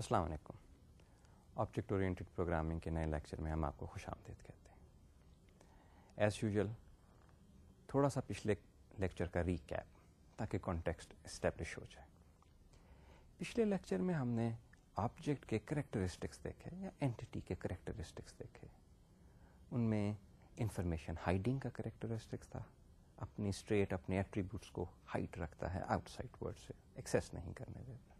السلام علیکم object oriented programming کے نئے لیکچر میں ہم آپ کو خوش آمدید کہتے ہیں ایز یوزول تھوڑا سا پچھلے لیکچر کا ریکیپ تاکہ کانٹیکسٹ اسٹیبلش ہو جائے پچھلے لیکچر میں ہم نے آبجیکٹ کے کریکٹرسٹکس دیکھے یا اینٹی کے کریکٹرسٹکس دیکھے ان میں انفارمیشن ہائڈنگ کا کریکٹرسٹکس تھا اپنی اسٹریٹ اپنے ایٹریبیوٹس کو ہائٹ رکھتا ہے آؤٹ سائڈ ورڈ سے ایکسیس نہیں کرنے دیتا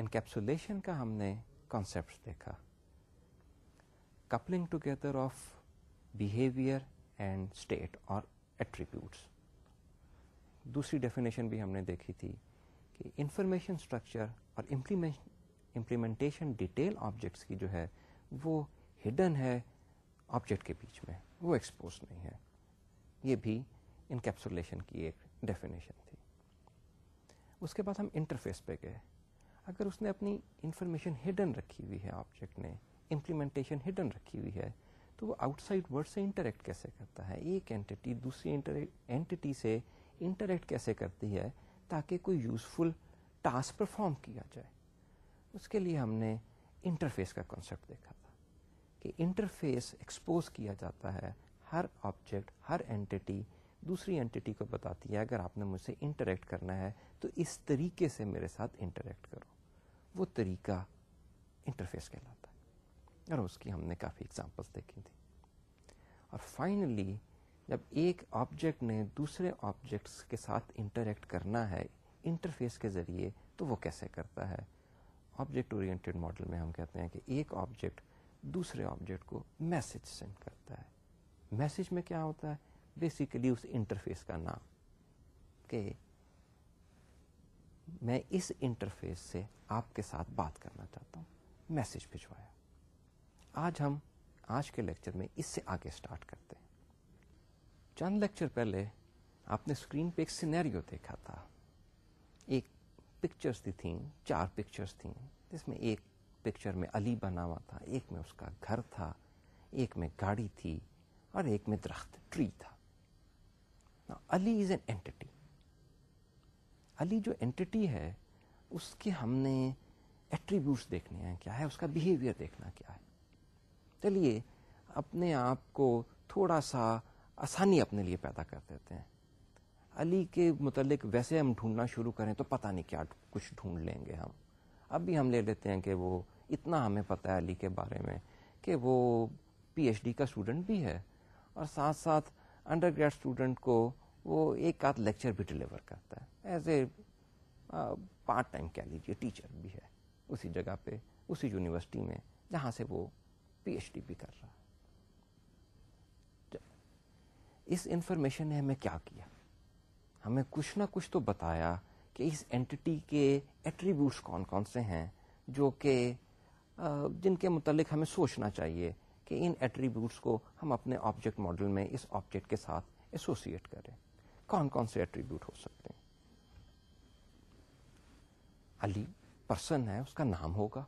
انکیپسولیشن کا ہم نے کانسیپٹ دیکھا coupling together of behaviour and state اور ایٹریبیوٹس دوسری ڈیفینیشن بھی ہم نے دیکھی تھی کہ انفارمیشن اسٹرکچر اور امپلیمنٹیشن ڈیٹیل آبجیکٹس کی جو ہے وہ ہڈن ہے آبجیکٹ کے بیچ میں وہ ایکسپوز نہیں ہے یہ بھی انکیپسولیشن کی ایک ڈیفینیشن تھی اس کے بعد ہم انٹرفیس پہ گئے اگر اس نے اپنی انفارمیشن ہڈن رکھی ہوئی ہے آبجیکٹ نے امپلیمنٹیشن ہڈن رکھی ہوئی ہے تو وہ آؤٹ سائڈ ورڈ سے انٹریکٹ کیسے کرتا ہے ایک اینٹی دوسری اینٹی سے انٹریکٹ کیسے کرتی ہے تاکہ کوئی یوزفل ٹاسک پرفارم کیا جائے اس کے لیے ہم نے انٹرفیس کا کانسیپٹ دیکھا تھا کہ انٹرفیس ایکسپوز کیا جاتا ہے ہر آبجیکٹ ہر اینٹی دوسری اینٹی کو بتاتی ہے اگر آپ نے مجھ سے انٹریکٹ کرنا ہے تو اس طریقے سے میرے ساتھ انٹریکٹ کرو وہ طریقہ انٹرفیس کہلاتا ہے اور اس کی ہم نے کافی اگزامپلس دیکھی تھی اور فائنلی جب ایک آبجیکٹ نے دوسرے آبجیکٹس کے ساتھ انٹریکٹ کرنا ہے انٹرفیس کے ذریعے تو وہ کیسے کرتا ہے آبجیکٹ اورینٹیڈ ماڈل میں ہم کہتے ہیں کہ ایک آبجیکٹ دوسرے آبجیکٹ کو میسج سینڈ کرتا ہے میسج میں کیا ہوتا ہے بیسیکلی اس انٹرفیس کا نام کہ میں اس انٹرفیس سے آپ کے ساتھ بات کرنا چاہتا ہوں میسج بھجوایا آج ہم آج کے لیکچر میں اس سے آگے اسٹارٹ کرتے ہیں چند لیکچر پہلے آپ نے اسکرین پہ ایک سینیریو دیکھا تھا ایک پکچرز تھی تھیں چار پکچرز تھیں جس میں ایک پکچر میں علی بنا ہوا تھا ایک میں اس کا گھر تھا ایک میں گاڑی تھی اور ایک میں درخت ٹری تھا Ali is an entity Ali جو اینٹی ہے اس کے ہم نے ایٹریبیوٹس دیکھنے ہیں کیا ہے اس کا بیہیویئر دیکھنا کیا ہے چلیے اپنے آپ کو تھوڑا سا آسانی اپنے لیے پیدا کر دیتے ہیں علی کے متعلق ویسے ہم ڈھونڈنا شروع کریں تو پتہ نہیں کیا کچھ ڈھونڈ لیں گے ہم اب بھی ہم لے لیتے ہیں کہ وہ اتنا ہمیں پتہ ہے علی کے بارے میں کہ وہ پی ایچ ڈی کا اسٹوڈنٹ بھی ہے اور ساتھ ساتھ انڈر گریڈ اسٹوڈنٹ کو وہ ایک آدھ لیکچر بھی ڈلیور کرتا ہے ایز اے پارٹ ٹائم کہہ لیجیے ٹیچر بھی ہے اسی جگہ پہ اسی یونیورسٹی میں جہاں سے وہ پی ایچ ڈی بھی کر رہا اس انفارمیشن نے ہمیں کیا کیا ہمیں کچھ نہ کچھ تو بتایا کہ اس اینٹی کے ایٹریبیوٹس کون کون سے ہیں جو کہ جن کے متعلق ہمیں سوچنا چاہیے کہ ان ایٹریبیوٹس کو ہم اپنے آبجیکٹ ماڈل میں اس آبجیکٹ کے ساتھ ایسوسیٹ کریں کون کون سے ایٹریبیوٹ ہو سکتے ہیں علی پرسن ہے اس کا نام ہوگا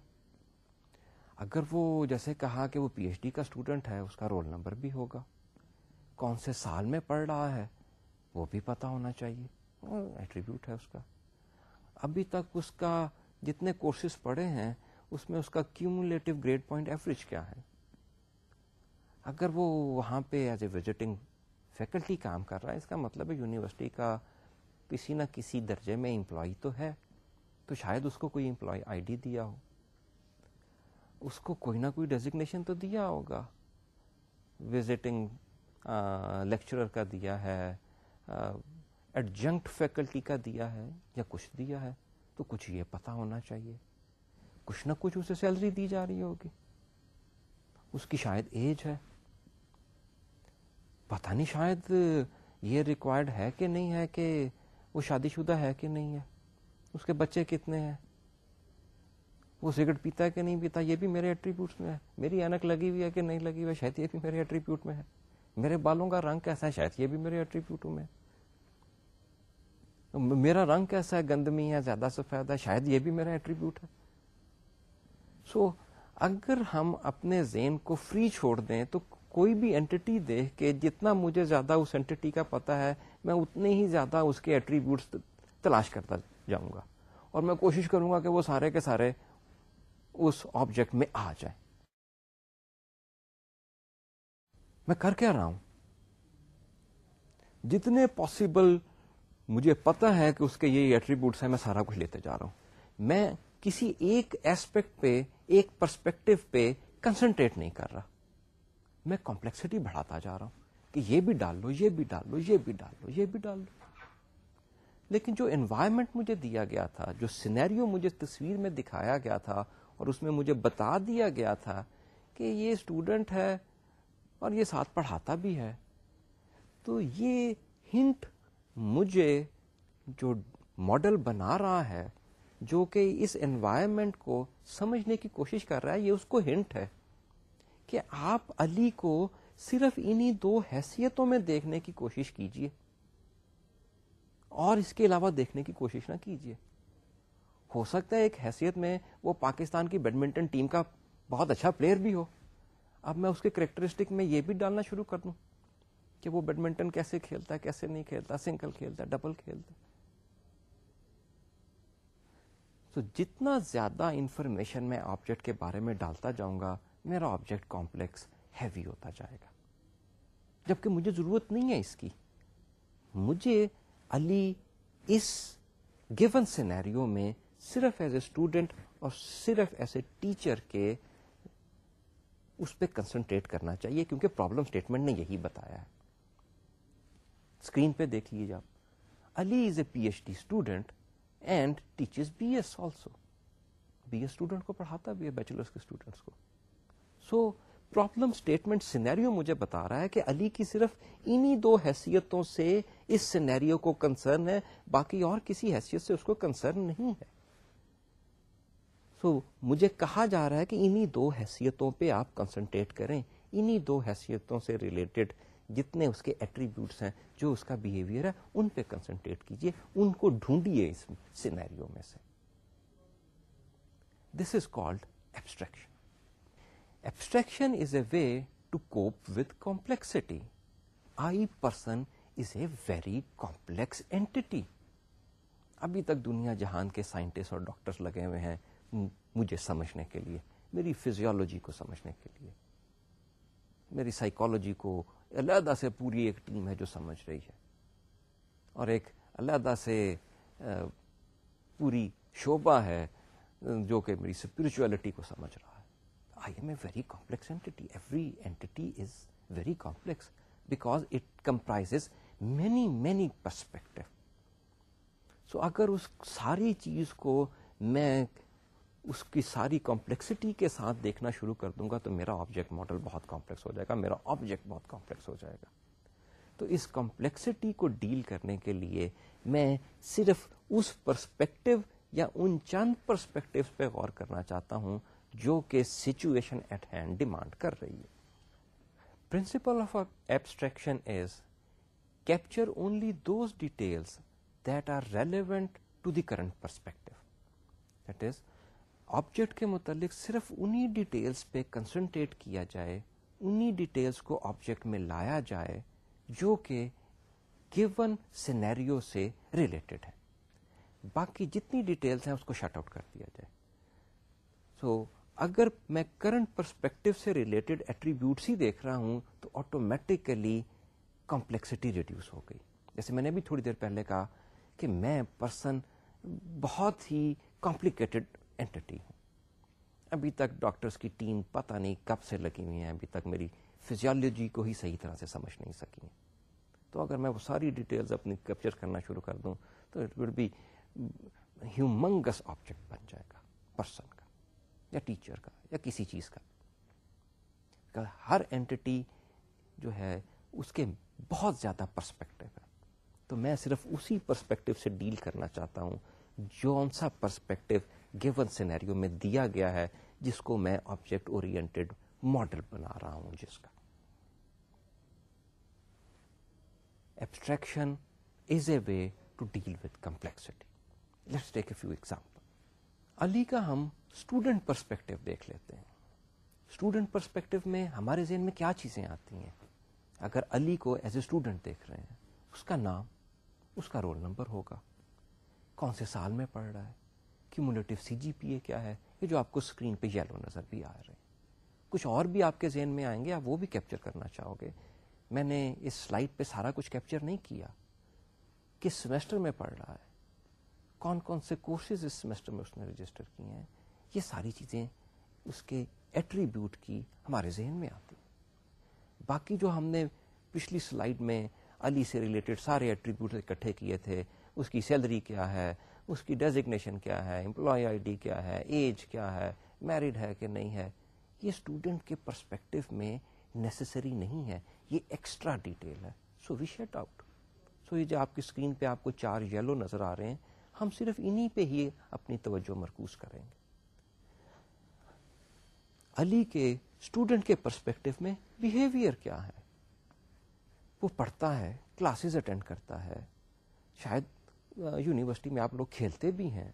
اگر وہ جیسے کہا کہ وہ پی ایچ ڈی کا اسٹوڈنٹ ہے اس کا رول نمبر بھی ہوگا کون سے سال میں پڑھ رہا ہے وہ بھی پتا ہونا چاہیے ایٹریبیوٹ ہے اس کا ابھی تک اس کا جتنے کورسز پڑھے ہیں اس میں اس کا کیومولیٹو گریڈ پوائنٹ ایوریج کیا ہے اگر وہ وہاں پہ ایز اے وزٹنگ فیکلٹی کام کر رہا ہے اس کا مطلب ہے یونیورسٹی کا کسی نہ کسی درجے میں امپلائی تو ہے تو شاید اس کو کوئی امپلائی آئی ڈی دیا ہو اس کو کوئی نہ کوئی ڈیزگنیشن تو دیا ہوگا وزٹنگ لیکچرر کا دیا ہے ایڈجنکٹ فیکلٹی کا دیا ہے یا کچھ دیا ہے تو کچھ یہ پتا ہونا چاہیے کچھ نہ کچھ اسے سیلری دی جا رہی ہوگی اس کی شاید ایج ہے پتا نہیں شاید یہ ریکوائرڈ ہے ہے کہ نہیں کہ وہ شادی شدہ ہے کہ نہیں ہے ہے اس کے بچے کتنے ہیں وہ سگریٹ پیتا پیتا کہ نہیں یہ بھی میرے ایٹریبیوٹ میں ہے میری اینک لگی ہوئی ہے کہ نہیں لگی ہوئی شاید یہ بھی میرے ایٹریبیوٹ میں ہے میرے بالوں کا رنگ کیسا ہے شاید یہ بھی میرے ایٹریبیوٹ میں میرا رنگ کیسا ہے گندمی ہے زیادہ سفید ہے شاید یہ بھی میرا ایٹریبیوٹ ہے سو so, اگر ہم اپنے زین کو فری چھوڑ دیں تو کوئی بھی اینٹی دیکھ کے جتنا مجھے زیادہ اس اینٹی کا پتا ہے میں اتنے ہی زیادہ اس کے ایٹریبیوٹس تلاش کرتا جاؤں گا اور میں کوشش کروں گا کہ وہ سارے کے سارے اس آبجیکٹ میں آ جائیں میں کر کے آ رہا ہوں جتنے پاسبل مجھے پتا ہے کہ اس کے یہ ایٹریبیوٹس ہیں میں سارا کچھ لیتے جا رہا ہوں میں کسی ایک ایسپیکٹ پہ ایک پرسپیکٹو پہ کنسنٹریٹ نہیں کر رہا میں کمپلیکسٹی بڑھاتا جا رہا ہوں کہ یہ بھی ڈال لو یہ بھی ڈال لو یہ بھی ڈال لو یہ بھی ڈال لو لیکن جو انوائرمنٹ مجھے دیا گیا تھا جو سینیریو مجھے تصویر میں دکھایا گیا تھا اور اس میں مجھے بتا دیا گیا تھا کہ یہ اسٹوڈنٹ ہے اور یہ ساتھ پڑھاتا بھی ہے تو یہ ہنٹ مجھے جو ماڈل بنا رہا ہے جو کہ اس انوائرمنٹ کو سمجھنے کی کوشش کر رہا ہے یہ اس کو ہنٹ ہے کہ آپ علی کو صرف انہی دو حیثیتوں میں دیکھنے کی کوشش کیجیے اور اس کے علاوہ دیکھنے کی کوشش نہ کیجیے ہو سکتا ہے ایک حیثیت میں وہ پاکستان کی بیڈمنٹن ٹیم کا بہت اچھا پلیئر بھی ہو اب میں اس کے کریکٹرسٹک میں یہ بھی ڈالنا شروع کر دوں کہ وہ بیڈمنٹن کیسے کھیلتا ہے کیسے نہیں کھیلتا سنگل کھیلتا ڈبل کھیلتا تو جتنا زیادہ انفارمیشن میں آبجیکٹ کے بارے میں ڈالتا جاؤں گا میرا آبجیکٹ کمپلیکس ہیوی ہوتا جائے گا جبکہ مجھے ضرورت نہیں ہے اس کی مجھے علی اس گیون سینیریو میں صرف ایز اے اسٹوڈنٹ اور صرف ٹیچر کے اس پہ کنسنٹریٹ کرنا چاہیے کیونکہ پرابلم اسٹیٹمنٹ نے یہی بتایا ہے اسکرین پہ دیکھ لیجیے آپ Ali is a P H D student and teacher B S also B S student کو پڑھاتا بھی ہے بیچلرس کے اسٹوڈنٹس کو سو پرابلم اسٹیٹمنٹ سینیریو مجھے بتا رہا ہے کہ علی کی صرف انہی دو حیثیتوں سے اس سینیریو کو کنسرن ہے باقی اور کسی حیثیت سے اس کو کنسرن نہیں ہے سو مجھے کہا جا رہا ہے کہ انہی دو حیثیتوں پہ آپ کنسنٹریٹ کریں انہی دو حیثیتوں سے ریلیٹڈ جتنے اس کے ایٹریبیوٹس ہیں جو اس کا بہیویئر ہے ان پہ کنسنٹریٹ کیجیے ان کو ڈھونڈیے اس سینیریو میں سے this is called abstraction abstraction is a way to cope with complexity I person is a very complex entity ابھی تک دنیا جہان کے سائنٹسٹ اور ڈاکٹرس لگے ہوئے ہیں مجھے سمجھنے کے لیے میری فزیولوجی کو سمجھنے کے لیے میری سائیکالوجی کو علیحدہ سے پوری ایک ٹیم ہے جو سمجھ رہی ہے اور ایک علیحدہ سے پوری شعبہ ہے جو کہ میری اسپرچولیٹی کو سمجھ رہا I am a very complex entity every entity is very complex because it comprise many many perspective so اگر اس ساری چیز کو میں اس کی ساری کمپلیکسٹی کے ساتھ دیکھنا شروع کر دوں گا تو میرا آبجیکٹ ماڈل بہت کمپلیکس ہو جائے گا میرا آبجیکٹ بہت کمپلیکس ہو جائے گا تو اس کمپلیکسٹی کو ڈیل کرنے کے لیے میں صرف اس پرسپیکٹو یا ان چند پرسپیکٹو پہ غور کرنا چاہتا ہوں جو کہ سچویشن ایٹ ہینڈ ڈیمانڈ کر رہی ہے principle of abstraction is capture only those details that are relevant to the current perspective that is object کے متعلق صرف انہی ڈیٹیلس پہ کنسنٹریٹ کیا جائے انہی ڈیٹیلس کو آبجیکٹ میں لایا جائے جو کہ گیون سینیریو سے ریلیٹڈ ہے باقی جتنی ڈیٹیلس ہیں اس کو شارٹ آؤٹ کر دیا جائے سو so, اگر میں کرنٹ پرسپیکٹو سے ریلیٹڈ ایٹریبیوٹس ہی دیکھ رہا ہوں تو آٹومیٹیکلی کمپلیکسٹی ریڈیوس ہو گئی جیسے میں نے بھی تھوڑی دیر پہلے کہا کہ میں پرسن بہت ہی کمپلیکیٹڈ اینٹی ہوں ابھی تک ڈاکٹرس کی ٹیم پتہ نہیں کب سے لگی ہوئی ہیں ابھی تک میری فزیو کو ہی صحیح طرح سے سمجھ نہیں سکی ہیں تو اگر میں وہ ساری ڈیٹیلز اپنی کیپچر کرنا شروع کر دوں تو اٹ وڈ ہیومنگس آبجیکٹ بن جائے گا پرسن یا ٹیچر کا یا کسی چیز کا ہر اینٹی جو ہے اس کے بہت زیادہ پرسپیکٹو ہے تو میں صرف اسی پرسپیکٹو سے ڈیل کرنا چاہتا ہوں جو سا پرسپیکٹو گیون سینیریو میں دیا گیا ہے جس کو میں آبجیکٹ اورینٹیڈ ماڈل بنا رہا ہوں جس کا abstraction is a way to deal with complexity let's take a few example Ali کا ہم اسٹوڈنٹ پرسپیکٹو دیکھ لیتے ہیں اسٹوڈنٹ پرسپیکٹو میں ہمارے ذہن میں کیا چیزیں آتی ہیں اگر علی کو ایز اے اسٹوڈنٹ دیکھ رہے ہیں اس کا نام اس کا رول نمبر ہوگا کون سے سال میں پڑھ رہا ہے کیومولیٹو سی جی پی اے کیا ہے یہ جو آپ کو اسکرین پہ یلو نظر بھی آ رہے ہیں کچھ اور بھی آپ کے ذہن میں آئیں گے آپ وہ بھی کیپچر کرنا چاہو گے میں نے اس سلائڈ پہ سارا کچھ کیپچر نہیں کیا کس سیمسٹر میں پڑھ رہا ہے کون کون سے کورسز اس سیمسٹر میں اس نے رجسٹر کیے ہیں یہ ساری چیزیں اس کے ایٹریبیوٹ کی ہمارے ذہن میں آتی باقی جو ہم نے پچھلی سلائڈ میں علی سے ریلیٹڈ سارے ایٹریبیوٹ اکٹھے کیے تھے اس کی سیلری کیا ہے اس کی ڈیزگنیشن کیا ہے امپلائی آئی ڈی کیا ہے ایج کیا ہے میرڈ ہے کہ نہیں ہے یہ اسٹوڈنٹ کے پرسپیکٹو میں نیسسری نہیں ہے یہ ایکسٹرا ڈیٹیل ہے so we shut out so یہ جو آپ کی اسکرین پہ آپ کو چار یلو نظر آ رہے ہیں ہم صرف انہی پہ ہی اپنی توجہ مرکوز کریں گے علی کے اسٹوڈینٹ کے پرسپیکٹو میں بیہیویئر کیا ہے وہ پڑھتا ہے کلاسز اٹینڈ کرتا ہے شاید یونیورسٹی میں آپ لوگ کھیلتے بھی ہیں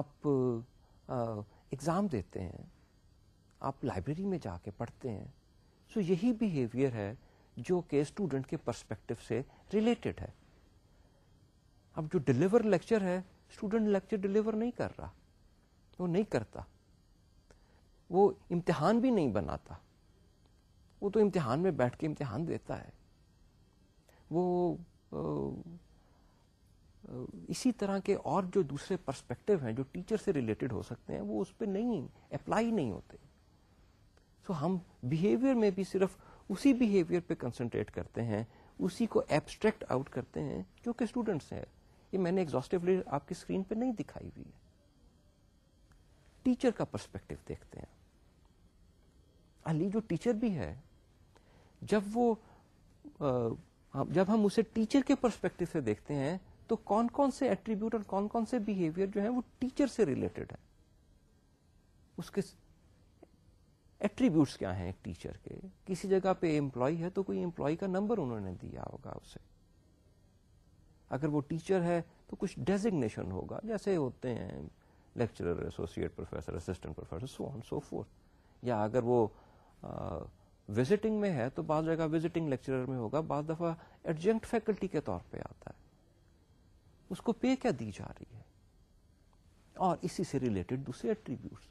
آپ اگزام دیتے ہیں آپ لائبریری میں جا کے پڑھتے ہیں سو یہی بیہیویئر ہے جو کہ اسٹوڈنٹ کے پرسپیکٹو سے ریلیٹڈ ہے اب جو ڈلیور لیکچر ہے اسٹوڈنٹ لیکچر ڈلیور نہیں کر رہا وہ نہیں کرتا وہ امتحان بھی نہیں بناتا وہ تو امتحان میں بیٹھ کے امتحان دیتا ہے وہ اسی طرح کے اور جو دوسرے پرسپیکٹو ہیں جو ٹیچر سے ریلیٹڈ ہو سکتے ہیں وہ اس پہ نہیں اپلائی نہیں ہوتے سو ہم بیہیویئر میں بھی صرف اسی بیہیویئر پہ کنسنٹریٹ کرتے ہیں اسی کو ایبسٹریکٹ آؤٹ کرتے ہیں جو کہ اسٹوڈنٹس ہیں یہ میں نے ایگزاسٹیولی آپ کی اسکرین پہ نہیں دکھائی ہوئی ہے ٹیچر کا پرسپیکٹو دیکھتے ہیں علی جو ٹیچر بھی ہے جب وہ جب ہم اسے ٹیچر کے پرسپیکٹو سے دیکھتے ہیں تو کون کون سے ایٹریبیوٹ اور کون کون سے سے جو وہ ٹیچر ریلیٹڈ ہے اس کے ایٹریبیوٹس کیا ہیں ایک ٹیچر کے کسی جگہ پہ امپلائی ہے تو کوئی امپلائی کا نمبر انہوں نے دیا ہوگا اسے اگر وہ ٹیچر ہے تو کچھ ڈیزگنیشن ہوگا جیسے ہوتے ہیں lecturer associate professor assistant professor so on so forth یا اگر وہ وزٹنگ میں ہے تو بعض جگہ وزٹنگ لیکچرر میں ہوگا بعض دفعہ ایڈجنکٹ فیکلٹی کے طور پہ آتا ہے اس کو پے کیا دی جا رہی ہے اور اسی سے ریلیٹڈ دوسرے ایٹریبیوٹس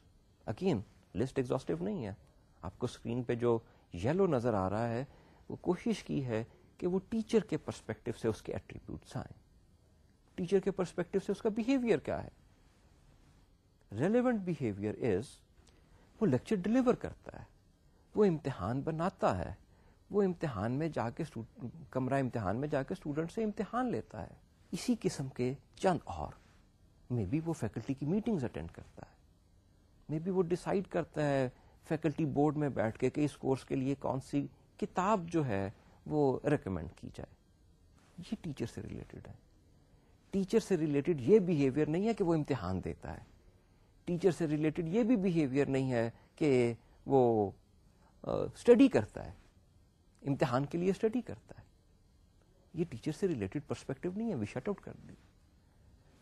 اگین لسٹ ایگزاسٹو نہیں ہے آپ کو اسکرین پہ جو یلو نظر آ رہا ہے وہ کوشش کی ہے کہ وہ ٹیچر کے پرسپیکٹو سے اس کے ایٹریبیوٹس آئیں ٹیچر کے پرسپیکٹو سے اس کا بیہیویئر کیا ہے ریلیونٹ بہیویئر ڈلیور کرتا ہے وہ امتحان بناتا ہے وہ امتحان میں جا کے کمرہ امتحان میں جا کے اسٹوڈنٹ سے امتحان لیتا ہے اسی قسم کے چند اور مے بی وہ فیکلٹی کی میٹنگز اٹینڈ کرتا ہے مے بی وہ کرتا ہے فیکلٹی بورڈ میں بیٹھ کے کہ اس کورس کے لیے کون سی کتاب جو ہے وہ ریکمینڈ کی جائے یہ ٹیچر سے ریلیٹڈ ہے ٹیچر سے ریلیٹڈ یہ نہیں ہے کہ وہ امتحان دیتا ہے ٹیچر سے ریلیٹڈ یہ بھی بیہیویئر نہیں ہے کہ وہ اسٹڈی کرتا ہے امتحان کے لیے اسٹڈی کرتا ہے یہ ٹیچر سے ریلیٹڈ پرسپیکٹو نہیں ہے وی شٹ آؤٹ کر دی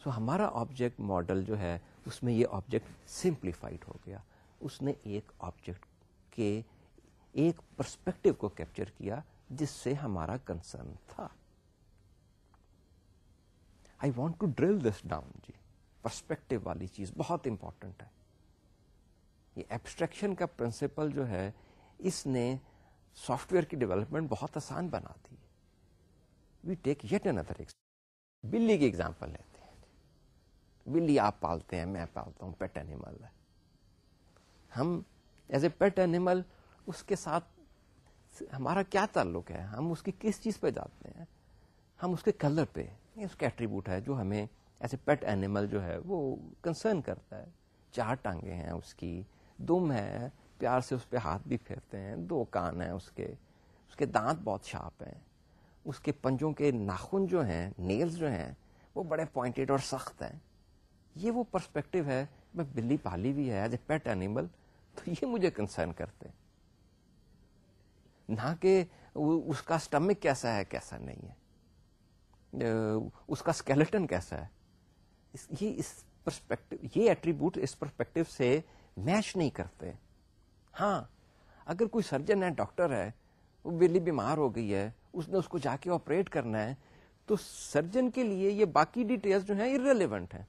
سو ہمارا آبجیکٹ ماڈل جو ہے اس میں یہ آبجیکٹ سمپلیفائڈ ہو گیا اس نے ایک آبجیکٹ کے ایک پرسپیکٹو کو کیپچر کیا جس سے ہمارا کنسرن تھا I want to drill this down G perspective والی چیز بہت امپورٹنٹ ہے یہ ایبسٹریکشن کا پرنسپل جو ہے اس نے سافٹ ویئر کی ڈیولپمنٹ بہت آسان بنا دی وی این ادر اندر بلی کی ایگزامپل لیتے ہیں بلی آپ پالتے ہیں میں پالتا ہوں پیٹ ہے ہم ایز اے پیٹ اینیمل اس کے ساتھ ہمارا کیا تعلق ہے ہم اس کی کس چیز پہ جاتے ہیں ہم اس کے کلر پہ اس کے ایٹریبیوٹ ہے جو ہمیں پیٹ اینیمل جو ہے وہ کنسرن کرتا ہے چار ٹانگیں ہیں اس کی دم ہے پیار سے اس پہ ہاتھ بھی پھیرتے ہیں دو کان ہیں اس کے اس کے دانت بہت شارپ ہیں اس کے پنجوں کے ناخن جو ہیں نیلز جو ہیں وہ بڑے پوائنٹڈ اور سخت ہیں یہ وہ پرسپیکٹو ہے میں بلی پالی بھی ہے ایز اے پیٹ اینیمل تو یہ مجھے کنسرن کرتے نہ کہ اس کا اسٹمک کیسا ہے کیسا نہیں ہے اس کا اسکیلٹن کیسا ہے یہ اس پرسپیکٹو یہ ایٹریبیوٹ اس پرسپیکٹو سے میچ نہیں کرتے ہاں اگر کوئی سرجن ہے ڈاکٹر ہے وہ بلی بیمار ہو گئی ہے ہے اس اس نے کو جا کے آپریٹ کرنا تو سرجن کے لیے یہ باقی ڈیٹیلس جو ہیں ارریلیونٹ ہیں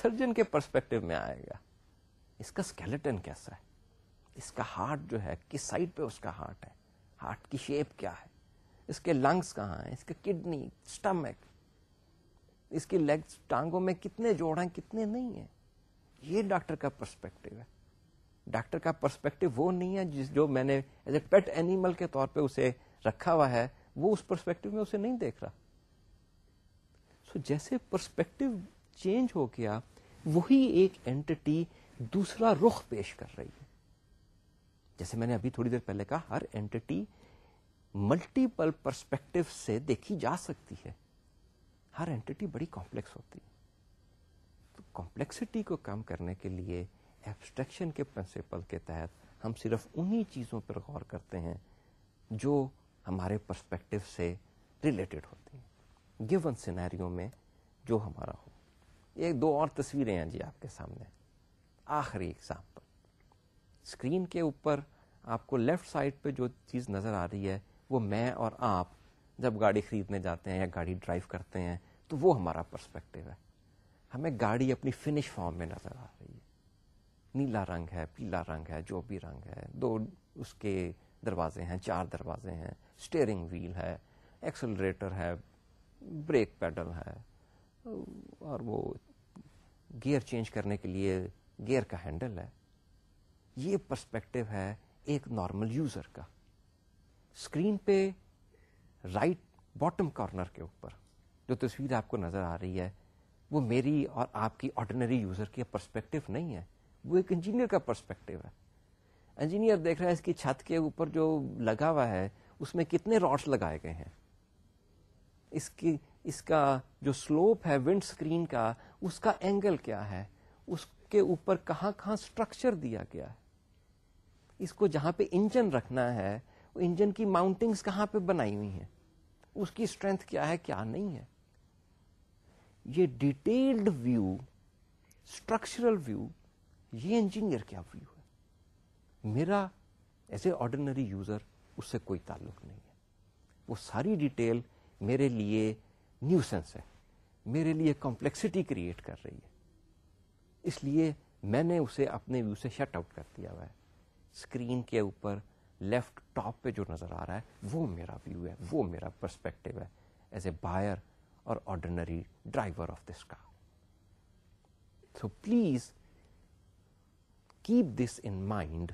سرجن کے پرسپیکٹو میں آئے گا اس کا اسکیلٹن کیسا ہے اس کا ہارٹ جو ہے کس سائڈ پہ اس کا ہارٹ ہے ہارٹ کی شیپ کیا ہے اس کے لنگس کہاں ہیں اس کے کڈنی اسٹمک اس کی لیگ ٹانگوں میں کتنے جوڑ ہیں کتنے نہیں ہیں یہ ڈاکٹر کا پرسپیکٹو ہے ڈاکٹر کا پرسپیکٹو وہ نہیں ہے جس جو میں نے ایز اے پیٹ اینیمل کے طور پہ اسے رکھا ہوا ہے وہ اس پرسپیکٹو میں اسے نہیں دیکھ رہا سو so جیسے پرسپیکٹو چینج ہو گیا وہی ایک اینٹی دوسرا رخ پیش کر رہی ہے جیسے میں نے ابھی تھوڑی دیر پہلے کہا ہر اینٹی ملٹیپل پرسپیکٹو سے دیکھی جا سکتی ہے ہر اینٹی بڑی کمپلیکس ہوتی ہے تو کمپلیکسٹی کو کم کرنے کے لیے ایبسٹریکشن کے پرنسپل کے تحت ہم صرف انہی چیزوں پر غور کرتے ہیں جو ہمارے پرسپیکٹو سے ریلیٹڈ ہوتی ہیں گیون سینیریو میں جو ہمارا ہو ایک دو اور تصویریں ہیں جی آپ کے سامنے آخری اگزامپل اسکرین کے اوپر آپ کو لیفٹ سائڈ پہ جو چیز نظر آ رہی ہے وہ میں اور آپ جب گاڑی خریدنے جاتے ہیں یا گاڑی ڈرائیو کرتے ہیں تو وہ ہمارا پرسپیکٹو ہے ہمیں گاڑی اپنی فنش فارم میں نظر آ رہی ہے نیلا رنگ ہے پیلا رنگ ہے جو بھی رنگ ہے دو اس کے دروازے ہیں چار دروازے ہیں اسٹیئرنگ ویل ہے ایکسلریٹر ہے بریک پیڈل ہے اور وہ گیئر چینج کرنے کے لیے گیئر کا ہینڈل ہے یہ پرسپیکٹو ہے ایک نارمل یوزر کا اسکرین پہ رائٹ باٹم کارنر کے اوپر جو تصویر آپ کو نظر آ رہی ہے وہ میری اور آپ کی آرڈینری یوزر کی پرسپیکٹو نہیں ہے وہ ایک انجینئر کا پرسپیکٹو ہے انجینئر دیکھ رہا ہے اس کی چھت کے اوپر جو لگا ہوا ہے اس میں کتنے راڈس لگائے گئے ہیں اس کی اس کا جو سلوپ ہے ونڈ اسکرین کا اس کا اینگل کیا ہے اس کے اوپر کہاں کہاں اسٹرکچر دیا گیا ہے اس کو جہاں پہ انجن رکھنا ہے انجن کی ماؤنٹنگز کہاں پہ بنائی ہوئی ہیں اس کی اسٹرینتھ کیا ہے کیا نہیں ہے یہ ڈیٹیلڈ ویو اسٹرکچرل ویو یہ انجینئر کیا ویو ہے میرا ایز اے آرڈینری یوزر اس سے کوئی تعلق نہیں ہے وہ ساری ڈیٹیل میرے لیے نیو سینس ہے میرے لیے کمپلیکسٹی کریٹ کر رہی ہے اس لیے میں نے اسے اپنے ویو سے شٹ آؤٹ کر دیا ہوا ہے اسکرین کے اوپر لیفٹ ٹاپ پہ جو نظر آ رہا ہے وہ میرا ویو ہے وہ میرا پرسپیکٹو ہے ایز اے بائر اور ordinary driver of this car so please keep this in mind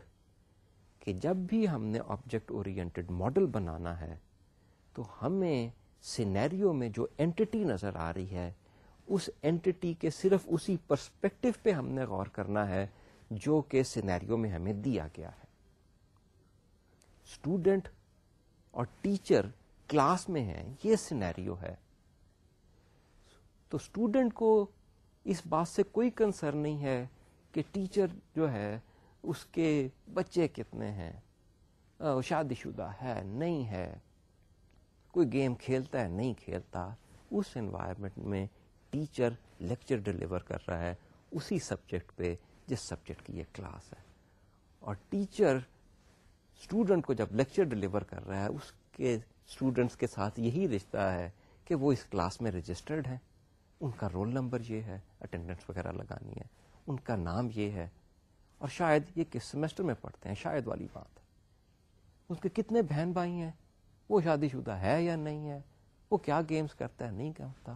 کہ جب بھی ہم نے آبجیکٹ اورینٹڈ ماڈل بنانا ہے تو ہمیں سینیریو میں جو اینٹی نظر آ رہی ہے اس اینٹی کے صرف اسی پرسپیکٹو پہ ہم نے غور کرنا ہے جو کہ سینیریو میں ہمیں دیا گیا ہے اسٹوڈینٹ اور ٹیچر کلاس میں ہے یہ سینیریو ہے تو اسٹوڈینٹ کو اس بات سے کوئی کنسرن نہیں ہے کہ ٹیچر جو ہے اس کے بچے کتنے ہیں شادی شدہ ہے نہیں ہے کوئی گیم کھیلتا ہے نہیں کھیلتا اس انوائرمنٹ میں ٹیچر لیکچر ڈلیور کر رہا ہے اسی سبجیکٹ پہ جس سبجیکٹ کی یہ کلاس ہے اور ٹیچر اسٹوڈنٹ کو جب لیکچر ڈلیور کر رہا ہے اس کے اسٹوڈینٹس کے ساتھ یہی رشتہ ہے کہ وہ اس کلاس میں رجسٹرڈ ہیں ان کا رول نمبر یہ ہے اٹینڈنس وغیرہ لگانی ہے ان کا نام یہ ہے اور شاید یہ کس سیمسٹر میں پڑھتے ہیں شاید والی بات ہے ان کے کتنے بہن بھائی ہیں وہ شادی شدہ ہے یا نہیں ہے وہ کیا گیمز کرتا ہے نہیں کرتا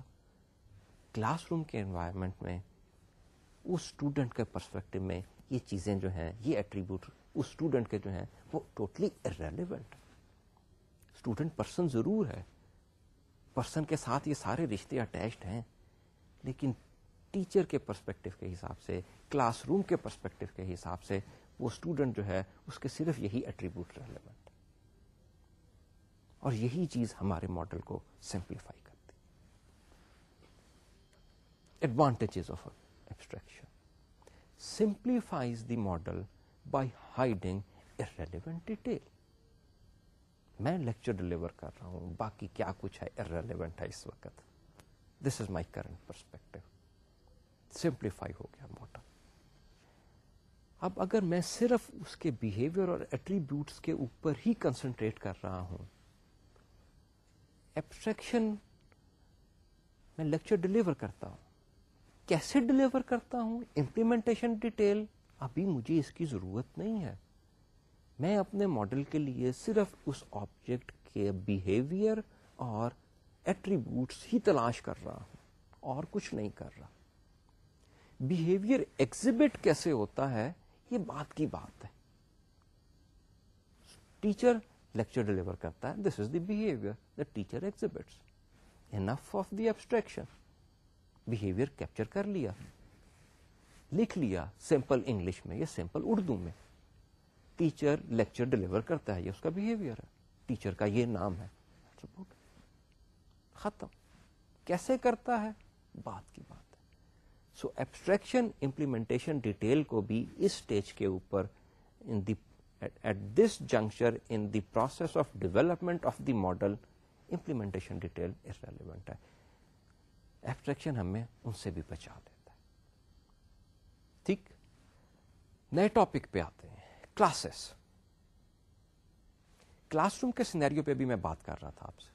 کلاس روم کے انوائرمنٹ میں اس اسٹوڈنٹ کے پرسپیکٹو میں یہ چیزیں جو ہیں یہ ایٹریبیوٹ اس اسٹوڈنٹ کے جو ہیں وہ ٹوٹلی ریلیونٹ اسٹوڈنٹ پرسن ضرور ہے پرسن کے ساتھ یہ سارے رشتے اٹیچڈ ہیں لیکن ٹیچر کے پرسپیکٹو کے حساب سے کلاس روم کے پرسپیکٹو کے حساب سے وہ اسٹوڈنٹ جو ہے اس کے صرف یہی ایٹریبیوٹ ریلیونٹ اور یہی چیز ہمارے ماڈل کو سمپلیفائی کرتی advantages of abstraction simplifies the model by hiding irrelevant detail میں لیکچر ڈلیور کر رہا ہوں باقی کیا کچھ ہے ارریلیونٹ ہے اس وقت this is my current perspective simplify ہو گیا موٹا اب اگر میں صرف اس کے بہیویئر اور ایٹریبیوٹس کے اوپر ہی کنسنٹریٹ کر رہا ہوں ایبسٹریکشن میں لیکچر ڈلیور کرتا ہوں کیسے ڈلیور کرتا ہوں امپلیمنٹیشن ڈیٹیل ابھی مجھے اس کی ضرورت نہیں ہے میں اپنے ماڈل کے لیے صرف اس آبجیکٹ کے بیہیویئر اور ایٹریبیوٹس ہی تلاش کر رہا ہوں اور کچھ نہیں کر رہا بیہیویئر ایگزبٹ کیسے ہوتا ہے یہ بات کی بات ہے ٹیچر لیکچر ڈلیور کرتا ہے this is the behaviour the teacher enough of the abstraction behaviour capture کر لیا لکھ لیا سمپل انگلش میں یا سمپل اردو میں ٹیچر لیکچر ڈلیور کرتا ہے یہ اس کا بہیویئر ہے ٹیچر کا یہ نام ہے اچھا، ختم کیسے کرتا ہے بات کی بات ہے سو ایبسٹریکشن امپلیمنٹیشن ڈیٹیل کو بھی اس اسٹیج کے اوپر at this juncture in the process of development of the model implementation detail relevant ہے ایبسٹریکشن ہمیں ان سے بھی بچا دے ٹھیک نئے ٹاپک پہ آتے ہیں کلاسز کلاس روم کے سینیریو پہ بھی میں بات کر رہا تھا آپ سے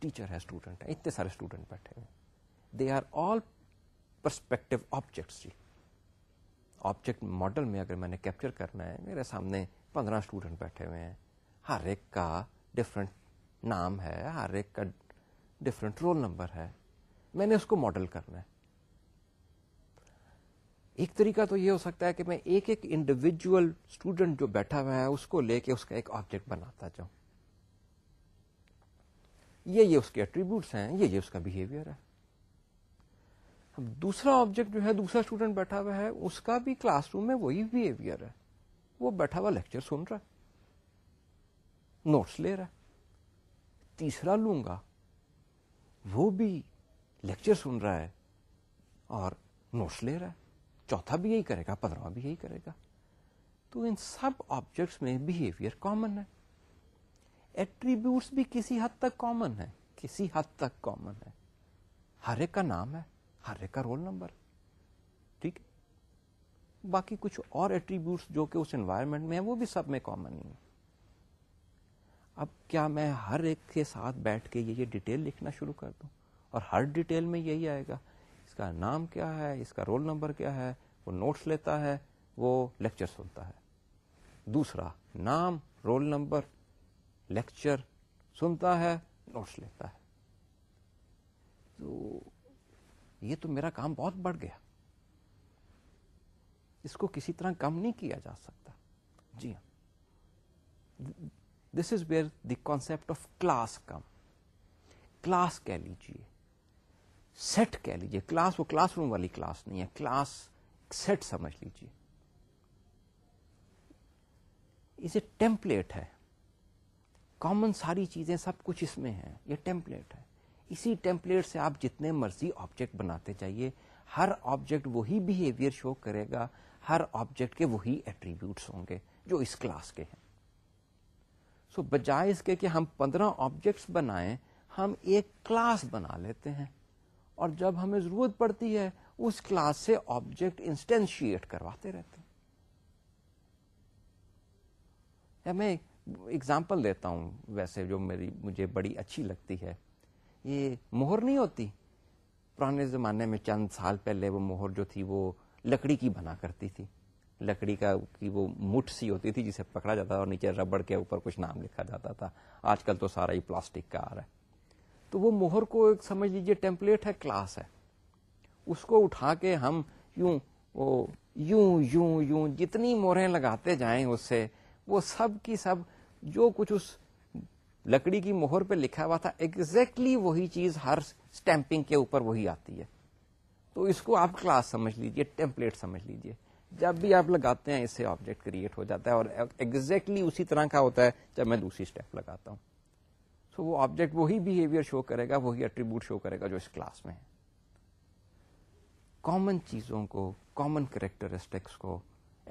ٹیچر ہے اسٹوڈنٹ ہے اتنے سارے اسٹوڈنٹ بیٹھے ہوئے ہیں they are all perspective objects G object model میں اگر میں نے کیپچر کرنا ہے میرے سامنے پندرہ اسٹوڈنٹ بیٹھے ہوئے ہیں ہر ایک کا ڈفرنٹ نام ہے ہر ایک کا ڈفرینٹ رول نمبر ہے میں نے اس کو ماڈل کرنا ہے ایک طریقہ تو یہ ہو سکتا ہے کہ میں ایک ایک انڈیویجل اسٹوڈنٹ جو بیٹھا ہوا ہے اس کو لے کے اس کا ایک آبجیکٹ بناتا جاؤں یہ یہ اس کے اٹریبیوٹس ہیں یہ یہ اس کا بہیویئر ہے اب دوسرا آبجیکٹ جو ہے دوسرا اسٹوڈنٹ بیٹھا ہوا ہے اس کا بھی کلاس روم میں وہی بہیویئر ہے وہ بیٹھا ہوا لیکچر سن رہا ہے نوٹس لے رہا ہے تیسرا لوں گا وہ بھی لیکچر سن رہا ہے اور نوٹس لے رہا ہے چوتھا بھی یہی کرے گا پندرہواں بھی یہی کرے گا تو ان سب آبجیکٹس میں بہیویئر کامن ہے ایٹریبیوٹس بھی کسی حد تک کامن ہے کسی حد تک کامن ہے ہر ایک کا نام ہے ہر ایک کا رول نمبر ٹھیک باقی کچھ اور ایٹریبیوٹس جو کہ اس انوائرمنٹ میں ہیں وہ بھی سب میں کامن ہی ہے اب کیا میں ہر ایک کے ساتھ بیٹھ کے یہ ڈیٹیل لکھنا شروع کر دوں اور ہر ڈیٹیل میں یہی آئے گا کا نام کیا ہے اس کا رول نمبر کیا ہے وہ نوٹس لیتا ہے وہ لیکچر سنتا ہے دوسرا نام رول نمبر لیکچر سنتا ہے نوٹس لیتا ہے تو یہ تو میرا کام بہت بڑھ گیا اس کو کسی طرح کم نہیں کیا جا سکتا جی ہاں this is where the concept of class come class کہہ لیجیے سیٹ کہہ لیجیے کلاس وہ کلاس روم والی کلاس نہیں ہے کلاس سیٹ سمجھ لیجیے اسے ٹیمپلیٹ ہے کامن ساری چیزیں سب کچھ اس میں ہیں یہ ٹیمپلیٹ ہے اسی ٹیمپلیٹ سے آپ جتنے مرضی آبجیکٹ بناتے چاہیے ہر آبجیکٹ وہی بہیویئر شو کرے گا ہر آبجیکٹ کے وہی ایٹریبیوٹس ہوں گے جو اس کلاس کے ہیں سو so, بجائے اس کے کہ ہم پندرہ آبجیکٹس بنائیں ہم ایک کلاس بنا لیتے ہیں اور جب ہمیں ضرورت پڑتی ہے اس کلاس سے آبجیکٹ انسٹینشیٹ کرواتے رہتے ہیں یا میں اگزامپل دیتا ہوں ویسے جو میری مجھے بڑی اچھی لگتی ہے یہ مہر نہیں ہوتی پرانے زمانے میں چند سال پہلے وہ مہر جو تھی وہ لکڑی کی بنا کرتی تھی لکڑی کا کی وہ مٹھ سی ہوتی تھی جسے پکڑا جاتا تھا اور نیچے ربڑ کے اوپر کچھ نام لکھا جاتا تھا آج کل تو سارا ہی پلاسٹک کا آ رہا ہے تو وہ مہر کو ایک سمجھ لیجیے ٹیمپلیٹ ہے کلاس ہے اس کو اٹھا کے ہم یوں وہ یوں یوں یوں جتنی مہریں لگاتے جائیں اس سے وہ سب کی سب جو کچھ اس لکڑی کی مہر پہ لکھا ہوا تھا ایکزیکٹلی وہی چیز ہر سٹیمپنگ کے اوپر وہی آتی ہے تو اس کو آپ کلاس سمجھ لیجیے ٹیمپلیٹ سمجھ لیجیے جب بھی آپ لگاتے ہیں اس سے آبجیکٹ کریٹ ہو جاتا ہے اور ایکزیکٹلی اسی طرح کا ہوتا ہے جب میں دوسری اسٹیپ لگاتا ہوں سو وہ آبجیکٹ وہی بہیویئر شو کرے گا وہی ایٹریبیوٹ شو کرے گا جو اس کلاس میں ہے کامن چیزوں کو کامن کریکٹرسٹکس کو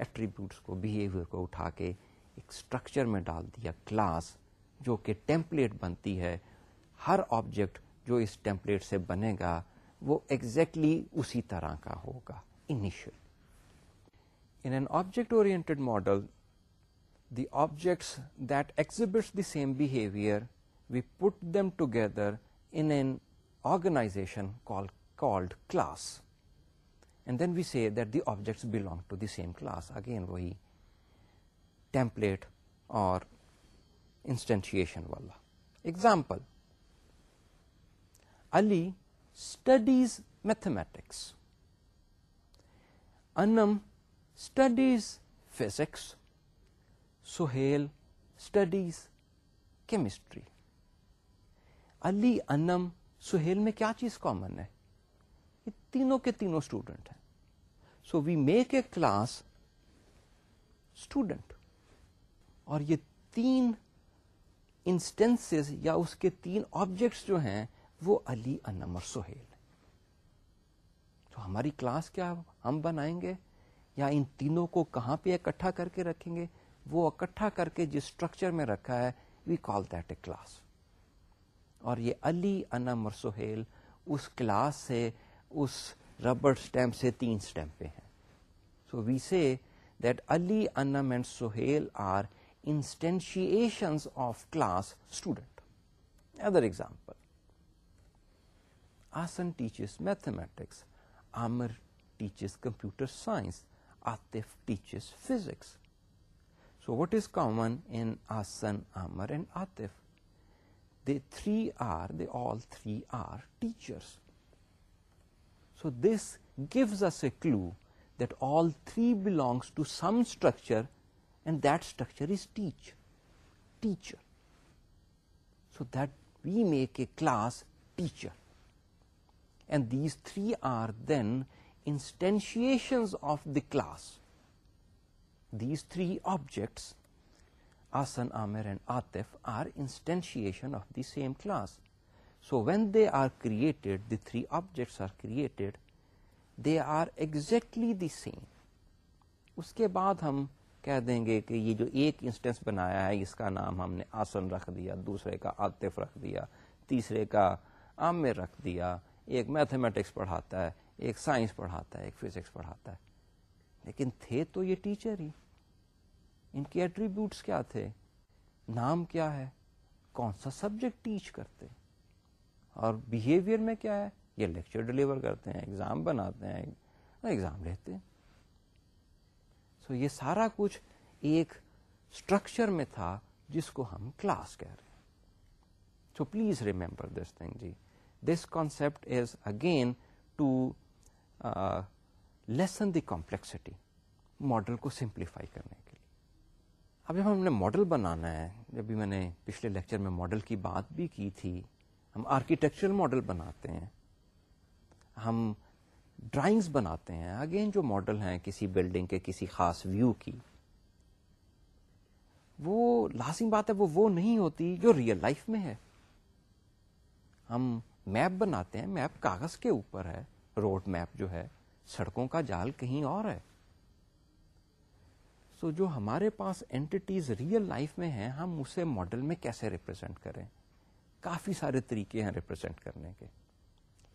ایٹریبیوٹس کو بہیویئر کو اٹھا کے ایک اسٹرکچر میں ڈال دیا کلاس جو کہ ٹیمپلیٹ بنتی ہے ہر آبجیکٹ جو اس ٹیمپلیٹ سے بنے گا وہ ایگزیکٹلی exactly اسی طرح کا ہوگا انیشیل ماڈل اور objects that exhibits the same behaviour we put them together an an organisation called class and then we see that the objects belong to the same class again وہی template اور instantiation والا example Ali studies mathematics Anum studies physics Sohail studies chemistry Ali Anum Sohail میں کیا چیز common ہے یہ تینوں کے تینوں اسٹوڈنٹ ہیں so we make a class student اور یہ تین انسٹینس یا اس کے تین آبجیکٹس جو ہیں وہ علی انم اور سہیل تو ہماری کلاس کیا ہم بنائیں گے یا ان تینوں کو کہاں پہ اکٹھا کر کے رکھیں گے وہ اکٹھا کر کے جس اسٹرکچر میں رکھا ہے we call that a class اور یہ علی انا مرسوہیل اس کلاس سے اس ربر اسٹیمپ سے تین اسٹیمپ پہ ہیں سو وی سے that Ali Anum and Sohail are instantiation of class student other example Ahsan teachers mathematics Amir teachers computer science Atif teachers physics so what is common in Ahsan Amir and Atif They all three are teachers. So this gives us a clue that all three belongs to some structure, and that structure is teacher. So that we make a class teacher. And these three are then instantiations of the class. These three objects Ahsan Amir and Atif are instantiation of the same class so when they are created the three objects are created they are exactly the same اس کے بعد ہم کہہ دیں گے کہ یہ جو ایک انسٹنس بنایا ہے اس کا نام ہم نے آسن رکھ دیا دوسرے کا آتف رکھ دیا تیسرے کا عامر رکھ دیا ایک میتھمیٹکس پڑھاتا ہے ایک سائنس پڑھاتا ہے ایک فزکس پڑھاتا ہے لیکن تھے تو یہ ٹیچر ہی ان کے ایٹریبیوٹس کیا تھے نام کیا ہے کون سا سبجیکٹ ٹیچ کرتے اور بیہیویئر میں کیا ہے یہ لیکچر ڈلیور کرتے ہیں ایگزام بناتے ہیں ایگزام لیتے ہیں سو یہ سارا کچھ ایک اسٹرکچر میں تھا جس کو ہم کلاس کہہ رہے ہیں so please remember this thing G this concept is again to lessen the complexity model کو سمپلیفائی کرنے اب جب ہم نے ماڈل بنانا ہے جب بھی میں نے پچھلے لیکچر میں ماڈل کی بات بھی کی تھی ہم آرکیٹیکچرل ماڈل بناتے ہیں ہم ڈرائنگس بناتے ہیں اگین جو ماڈل ہیں کسی بلڈنگ کے کسی خاص ویو کی وہ لازم بات ہے وہ وہ نہیں ہوتی جو ریئل لائف میں ہے ہم میپ بناتے ہیں میپ کاغذ کے اوپر ہے روڈ میپ جو ہے سڑکوں کا جال کہیں اور ہے سو جو ہمارے پاس اینٹیز ریئل لائف میں ہیں ہم اسے ماڈل میں کیسے ریپرزینٹ کریں کافی سارے طریقے ہیں ریپرزینٹ کرنے کے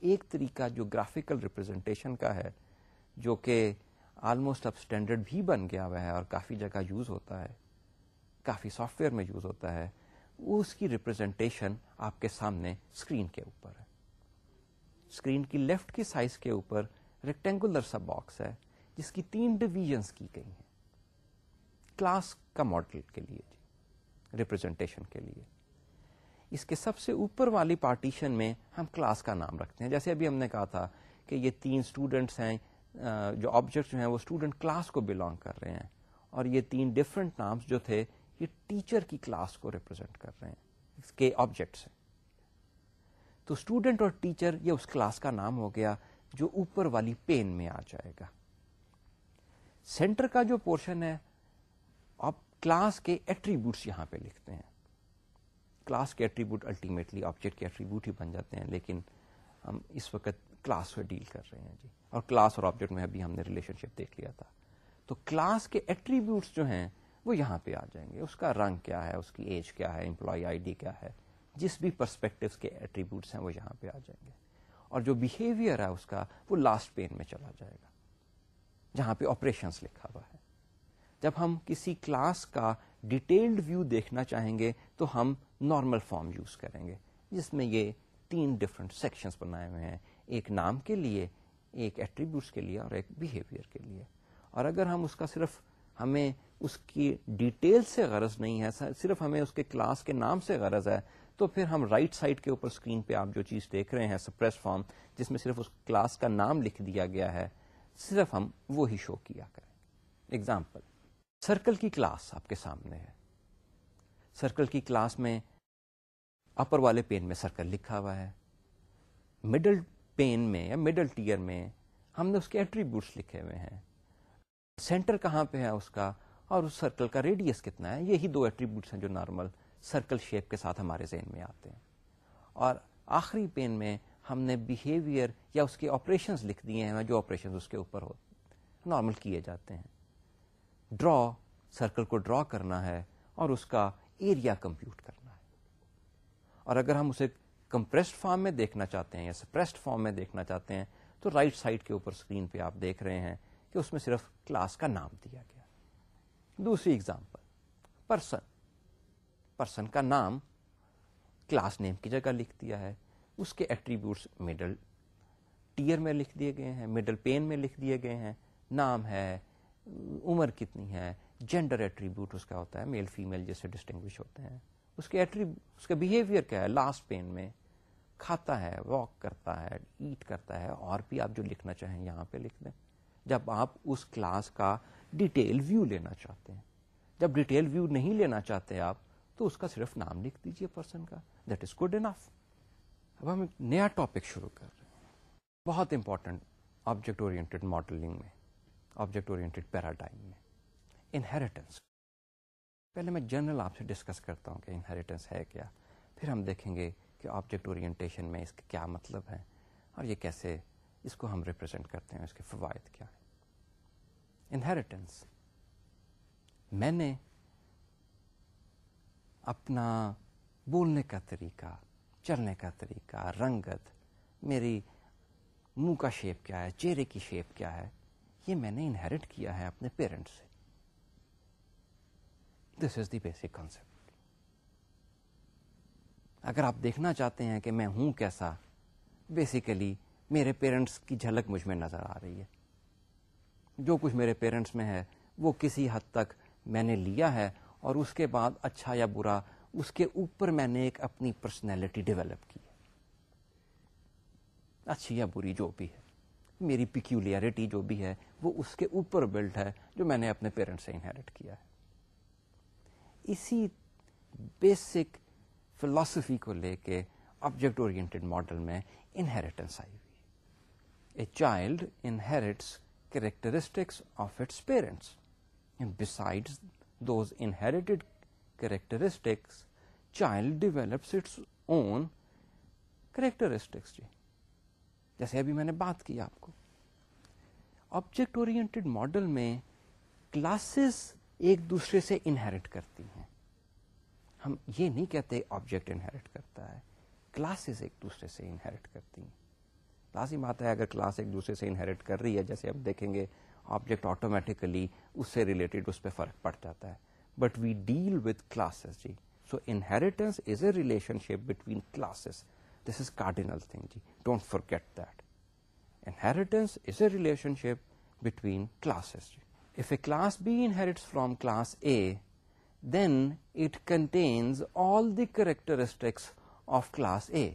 ایک طریقہ جو گرافیکل ریپرزینٹیشن کا ہے جو کہ آلموسٹ اب اسٹینڈرڈ بھی بن گیا ہوا ہے اور کافی جگہ یوز ہوتا ہے کافی سافٹ ویئر میں یوز ہوتا ہے اس کی ریپرزینٹیشن آپ کے سامنے اسکرین کے اوپر ہے اسکرین کی لیفٹ کی سائز کے اوپر ریکٹینگولر سا باکس ہے جس کی تین ڈویژنس کی گئی ہیں کلاس کا ماڈل کے لیے ریپرزینٹیشن جی، کے لیے اس کے سب سے اوپر والی پارٹیشن میں ہم کلاس کا نام رکھتے ہیں جیسے ابھی ہم نے کہا تھا کہ یہ تین اسٹوڈینٹس ہیں جو آبجیکٹس ہیں وہ اسٹوڈنٹ کلاس کو بلانگ کر رہے ہیں اور یہ تین ڈفرینٹ نامس جو تھے یہ ٹیچر کی کلاس کو ریپرزینٹ کر رہے ہیں اس کے آبجیکٹس ہیں تو اسٹوڈنٹ اور ٹیچر یہ اس کلاس کا نام ہو گیا جو اوپر والی پین میں آ جائے گا سینٹر کا جو پورشن ہے کلاس کے ایٹریبیوٹس یہاں پہ لکھتے ہیں کلاس کے ایٹریبیوٹ الٹیمیٹلی آبجیکٹ کے ایٹریبیوٹ ہی بن جاتے ہیں لیکن ہم اس وقت کلاس پہ ڈیل کر رہے ہیں جی اور کلاس اور آبجیکٹ میں ابھی ہم نے ریلیشن شپ دیکھ لیا تھا تو کلاس کے ایٹریبیوٹس جو ہیں وہ یہاں پہ آ جائیں گے اس کا رنگ کیا ہے اس کی ایج کیا ہے امپلائی آئی ڈی کیا ہے جس بھی پرسپیکٹوس کے ایٹریبیوٹس ہیں وہ یہاں پہ آ جائیں گے اور جو بیہیویئر ہے اس کا وہ لاسٹ پین میں چلا جائے گا جہاں پہ آپریشنس لکھا ہوا ہے جب ہم کسی کلاس کا ڈیٹیلڈ ویو دیکھنا چاہیں گے تو ہم نارمل فارم یوز کریں گے جس میں یہ تین ڈفرنٹ سیکشنز بنائے ہوئے ہیں ایک نام کے لیے ایک ایٹریبیوٹس کے لیے اور ایک بیہیویئر کے لیے اور اگر ہم اس کا صرف ہمیں اس کی ڈیٹیل سے غرض نہیں ہے صرف ہمیں اس کے کلاس کے نام سے غرض ہے تو پھر ہم رائٹ right سائڈ کے اوپر اسکرین پہ آپ جو چیز دیکھ رہے ہیں سپریس فارم جس میں صرف اس کلاس کا نام لکھ دیا گیا ہے صرف ہم وہی شو کیا کریں اگزامپل سرکل کی کلاس آپ کے سامنے ہے سرکل کی کلاس میں اپر والے پین میں سرکل لکھا ہوا ہے مڈل پین میں یا مڈل ٹیئر میں ہم نے اس کے ایٹریبیوٹس لکھے ہوئے ہیں سینٹر کہاں پہ ہے اس کا اور اس سرکل کا ریڈیس کتنا ہے یہی دو ایٹریبیوٹس ہیں جو نارمل سرکل شیپ کے ساتھ ہمارے ذہن میں آتے ہیں اور آخری پین میں ہم نے بیہیویئر یا اس کے آپریشنز لکھ دیے ہیں جو آپریشن اس کے اوپر ہو نارمل کیے جاتے ہیں ڈرا سرکل کو ڈرا کرنا ہے اور اس کا ایریا کمپیوٹ کرنا ہے اور اگر ہم اسے کمپریسڈ فارم میں دیکھنا چاہتے ہیں یا سپریسڈ فارم میں دیکھنا چاہتے ہیں تو رائٹ right سائڈ کے اوپر اسکرین پہ آپ دیکھ رہے ہیں کہ اس میں صرف کلاس کا نام دیا گیا دوسری اگزامپل پرسن پرسن کا نام کلاس نیم کی جگہ لکھ دیا ہے اس کے ایٹریبیوٹس مڈل ٹیئر میں لکھ دیے گئے ہیں مڈل پین میں لکھ دیے گئے ہیں نام ہے عمر کتنی ہے جینڈر ایٹریبیوٹ اس کا ہوتا ہے میل فیمل جیسے ڈسٹنگوش ہوتے ہیں اس کے اس کا بیہیویئر کیا ہے لاسٹ پین میں کھاتا ہے واک کرتا ہے ایٹ کرتا ہے اور بھی آپ جو لکھنا چاہیں یہاں پہ لکھ دیں جب آپ اس کلاس کا ڈیٹیل ویو لینا چاہتے ہیں جب ڈیٹیل ویو نہیں لینا چاہتے آپ تو اس کا صرف نام لکھ دیجیے پرسن کا دیٹ از گڈ انف اب ہم ایک نیا ٹاپک شروع کر رہے ہیں بہت امپورٹنٹ آبجیکٹ اور ماڈلنگ میں آبجیکٹ اورینٹیڈ پیراڈائم میں انہیریٹنس پہلے میں جنرل آپ سے ڈسکس کرتا ہوں کہ انہیریٹنس ہے کیا پھر ہم دیکھیں گے کہ آبجیکٹ اورینٹیشن میں اس کے کیا مطلب ہیں اور یہ کیسے اس کو ہم ریپرزینٹ کرتے ہیں اس کے فوائد کیا ہیں انہیریٹنس میں نے اپنا بولنے کا طریقہ چلنے کا طریقہ رنگت میری منہ کا شیپ کیا ہے چہرے کی شیپ کیا ہے یہ میں نے انہیریٹ کیا ہے اپنے پیرنٹس سے دس از دی بیسک اگر آپ دیکھنا چاہتے ہیں کہ میں ہوں کیسا بیسیکلی میرے پیرنٹس کی جھلک مجھ میں نظر آ رہی ہے جو کچھ میرے پیرنٹس میں ہے وہ کسی حد تک میں نے لیا ہے اور اس کے بعد اچھا یا برا اس کے اوپر میں نے ایک اپنی پرسنالٹی ڈیولپ کی ہے اچھی یا بری جو بھی ہے میری پیکیولیئرٹی جو بھی ہے وہ اس کے اوپر بلڈ ہے جو میں نے اپنے پیرنٹ سے انہیریٹ کیا ہے اسی بیسک فلاسفی کو لے کے آبجیکٹ ماڈل میں انہیریٹنس آئی ہوئی a child inherits characteristics of its parents beside those inherited characteristics child develops its own characteristics جی جیسے ابھی میں نے بات کی آپ کو آبجیکٹ ماڈل میں کلاسز ایک دوسرے سے انہیریٹ کرتی ہیں ہم یہ نہیں کہتے آبجیکٹ انہیریٹ کرتا ہے کلاسز ایک دوسرے سے انہیریٹ کرتی ہیں لازم آتا ہے اگر کلاس ایک دوسرے سے انہیریٹ کر رہی ہے جیسے ہم دیکھیں گے آبجیکٹ آٹومیٹکلی اس سے ریلیٹڈ اس پہ فرق پڑ جاتا ہے but we deal with classes G so inheritance is a relationship between classes this is cardinal thing G don't forget that inheritance is a relationship between classes if a class B inherits from class A then it contains all the characteristics of class A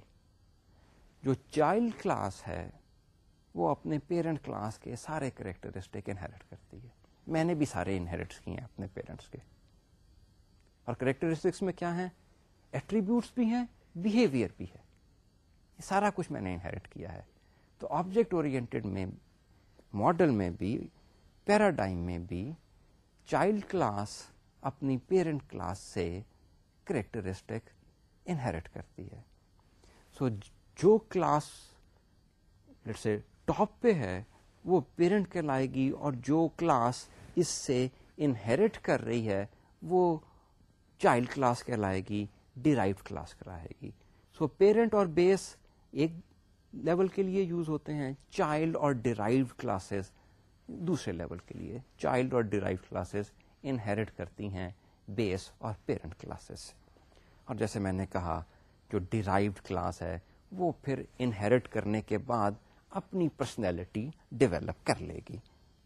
جو child class ہے وہ اپنے parent class کے سارے characteristic inherit کرتی ہے میں نے بھی سارے انہیریٹس کیے ہیں اپنے پیرنٹس کے اور کریکٹرسٹکس میں کیا ہیں ایٹریبیوٹس بھی ہیں بہیویئر بھی ہے یہ سارا کچھ میں نے انہیریٹ کیا ہے تو آبجیکٹ اورینٹیڈ میں ماڈل میں بھی پیراڈائم میں بھی چائلڈ کلاس اپنی پیرنٹ کلاس سے کریکٹرسٹک انہیریٹ کرتی ہے سو so, جو کلاس سے ٹاپ پہ ہے وہ پیرنٹ کہلائے گی اور جو کلاس اس سے انہیریٹ کر رہی ہے وہ چائلڈ کلاس کہلائے گی ڈیرائیو کلاس کرائے گی سو پیرنٹ اور بیس ایک لیول کے لیے یوز ہوتے ہیں چائلڈ اور ڈیرائیوڈ کلاسز دوسرے لیول کے لیے چائلڈ اور ڈیرائیو کلاسز انہیریٹ کرتی ہیں بیس اور پیرنٹ کلاسز اور جیسے میں نے کہا جو ڈیرائیوڈ کلاس ہے وہ پھر انہیریٹ کرنے کے بعد اپنی پرسنالٹی ڈیولپ کر لے گی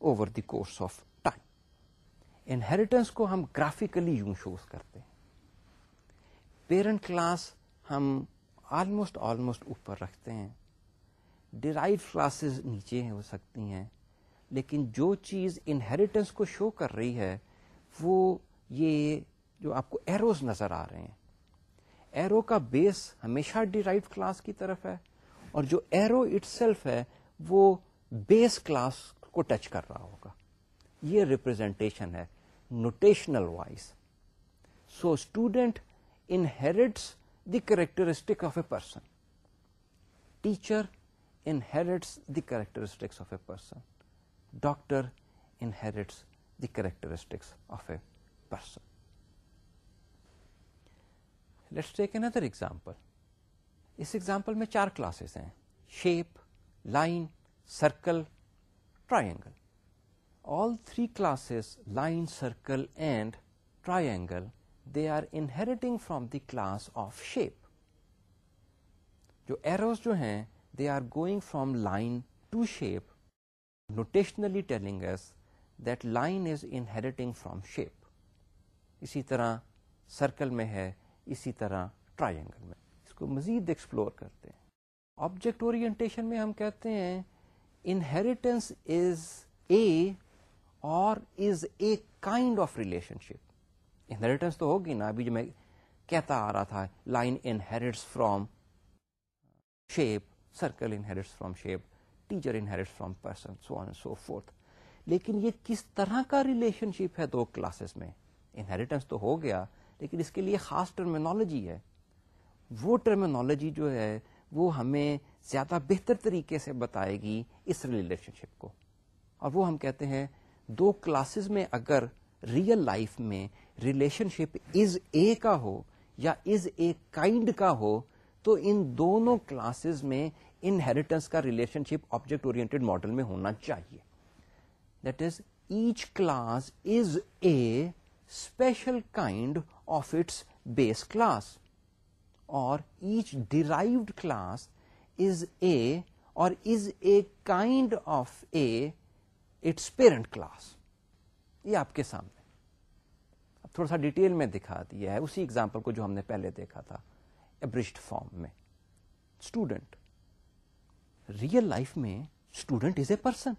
over the course of time inheritance کو ہم گرافیکلی یوں شوز کرتے ہیں پیرنٹ کلاس ہم آلموسٹ آلموسٹ اوپر رکھتے ہیں کلاسز نیچے ہو سکتی ہیں لیکن جو چیز انہیریٹنس کو شو کر رہی ہے وہ یہ جو آپ کو ایروز نظر آ رہے ہیں ایرو کا بیس ہمیشہ ڈیرائیو کلاس کی طرف ہے اور جو ایرو اٹ سیلف ہے وہ بیس کلاس کو ٹچ کر رہا ہوگا یہ ریپرزینٹیشن ہے notational wise so student inherits the characteristic of a person teacher inherits the characteristics of a person doctor inherits the characteristics of a person let's take an other example us example میں چار classes ہیں shape line circle triangle all three classes line circle and triangle they are inheriting from the class of shape جو arrows جو ہیں they are going from line to shape notationally telling us that line is inheriting from shape اسی طرح circle میں ہے اسی طرح triangle میں اس کو مزید ایکسپلور کرتے ہیں آبجیکٹ اورینٹیشن میں ہم کہتے ہیں انہیریٹینس از اے اور is a kind of relationship تو ہوگی نا ابھی جو میں کہتا آ رہا تھا line inherits from shape circle inherits inherits from from shape teacher person so so on forth لیکن یہ کس طرح کا ریلیشن شپ ہے دو کلاسز میں انہیریٹنس تو ہو گیا لیکن اس کے لیے خاص ٹرمینالوجی ہے وہ ٹرمینالوجی جو ہے وہ ہمیں زیادہ بہتر طریقے سے بتائے گی اس ریلیشن شپ کو اور وہ ہم کہتے ہیں دو کلاسز میں اگر ریئل لائف میں ریلیشن شپ از اے کا ہو یا از اے کائنڈ کا ہو تو ان دونوں کلاسز میں انہیریٹنس کا ریلیشن شپ آبجیکٹ اور ہونا چاہیے that is each class is a special kind of its base class اور each derived class is a اور is a kind of a its parent class یہ آپ کے سامنے اب تھوڑا سا ڈیٹیل میں دکھا دیا ہے اسی ایگزامپل کو جو ہم نے پہلے دیکھا تھا ابرشڈ فارم میں اسٹوڈنٹ ریئل لائف میں student is a person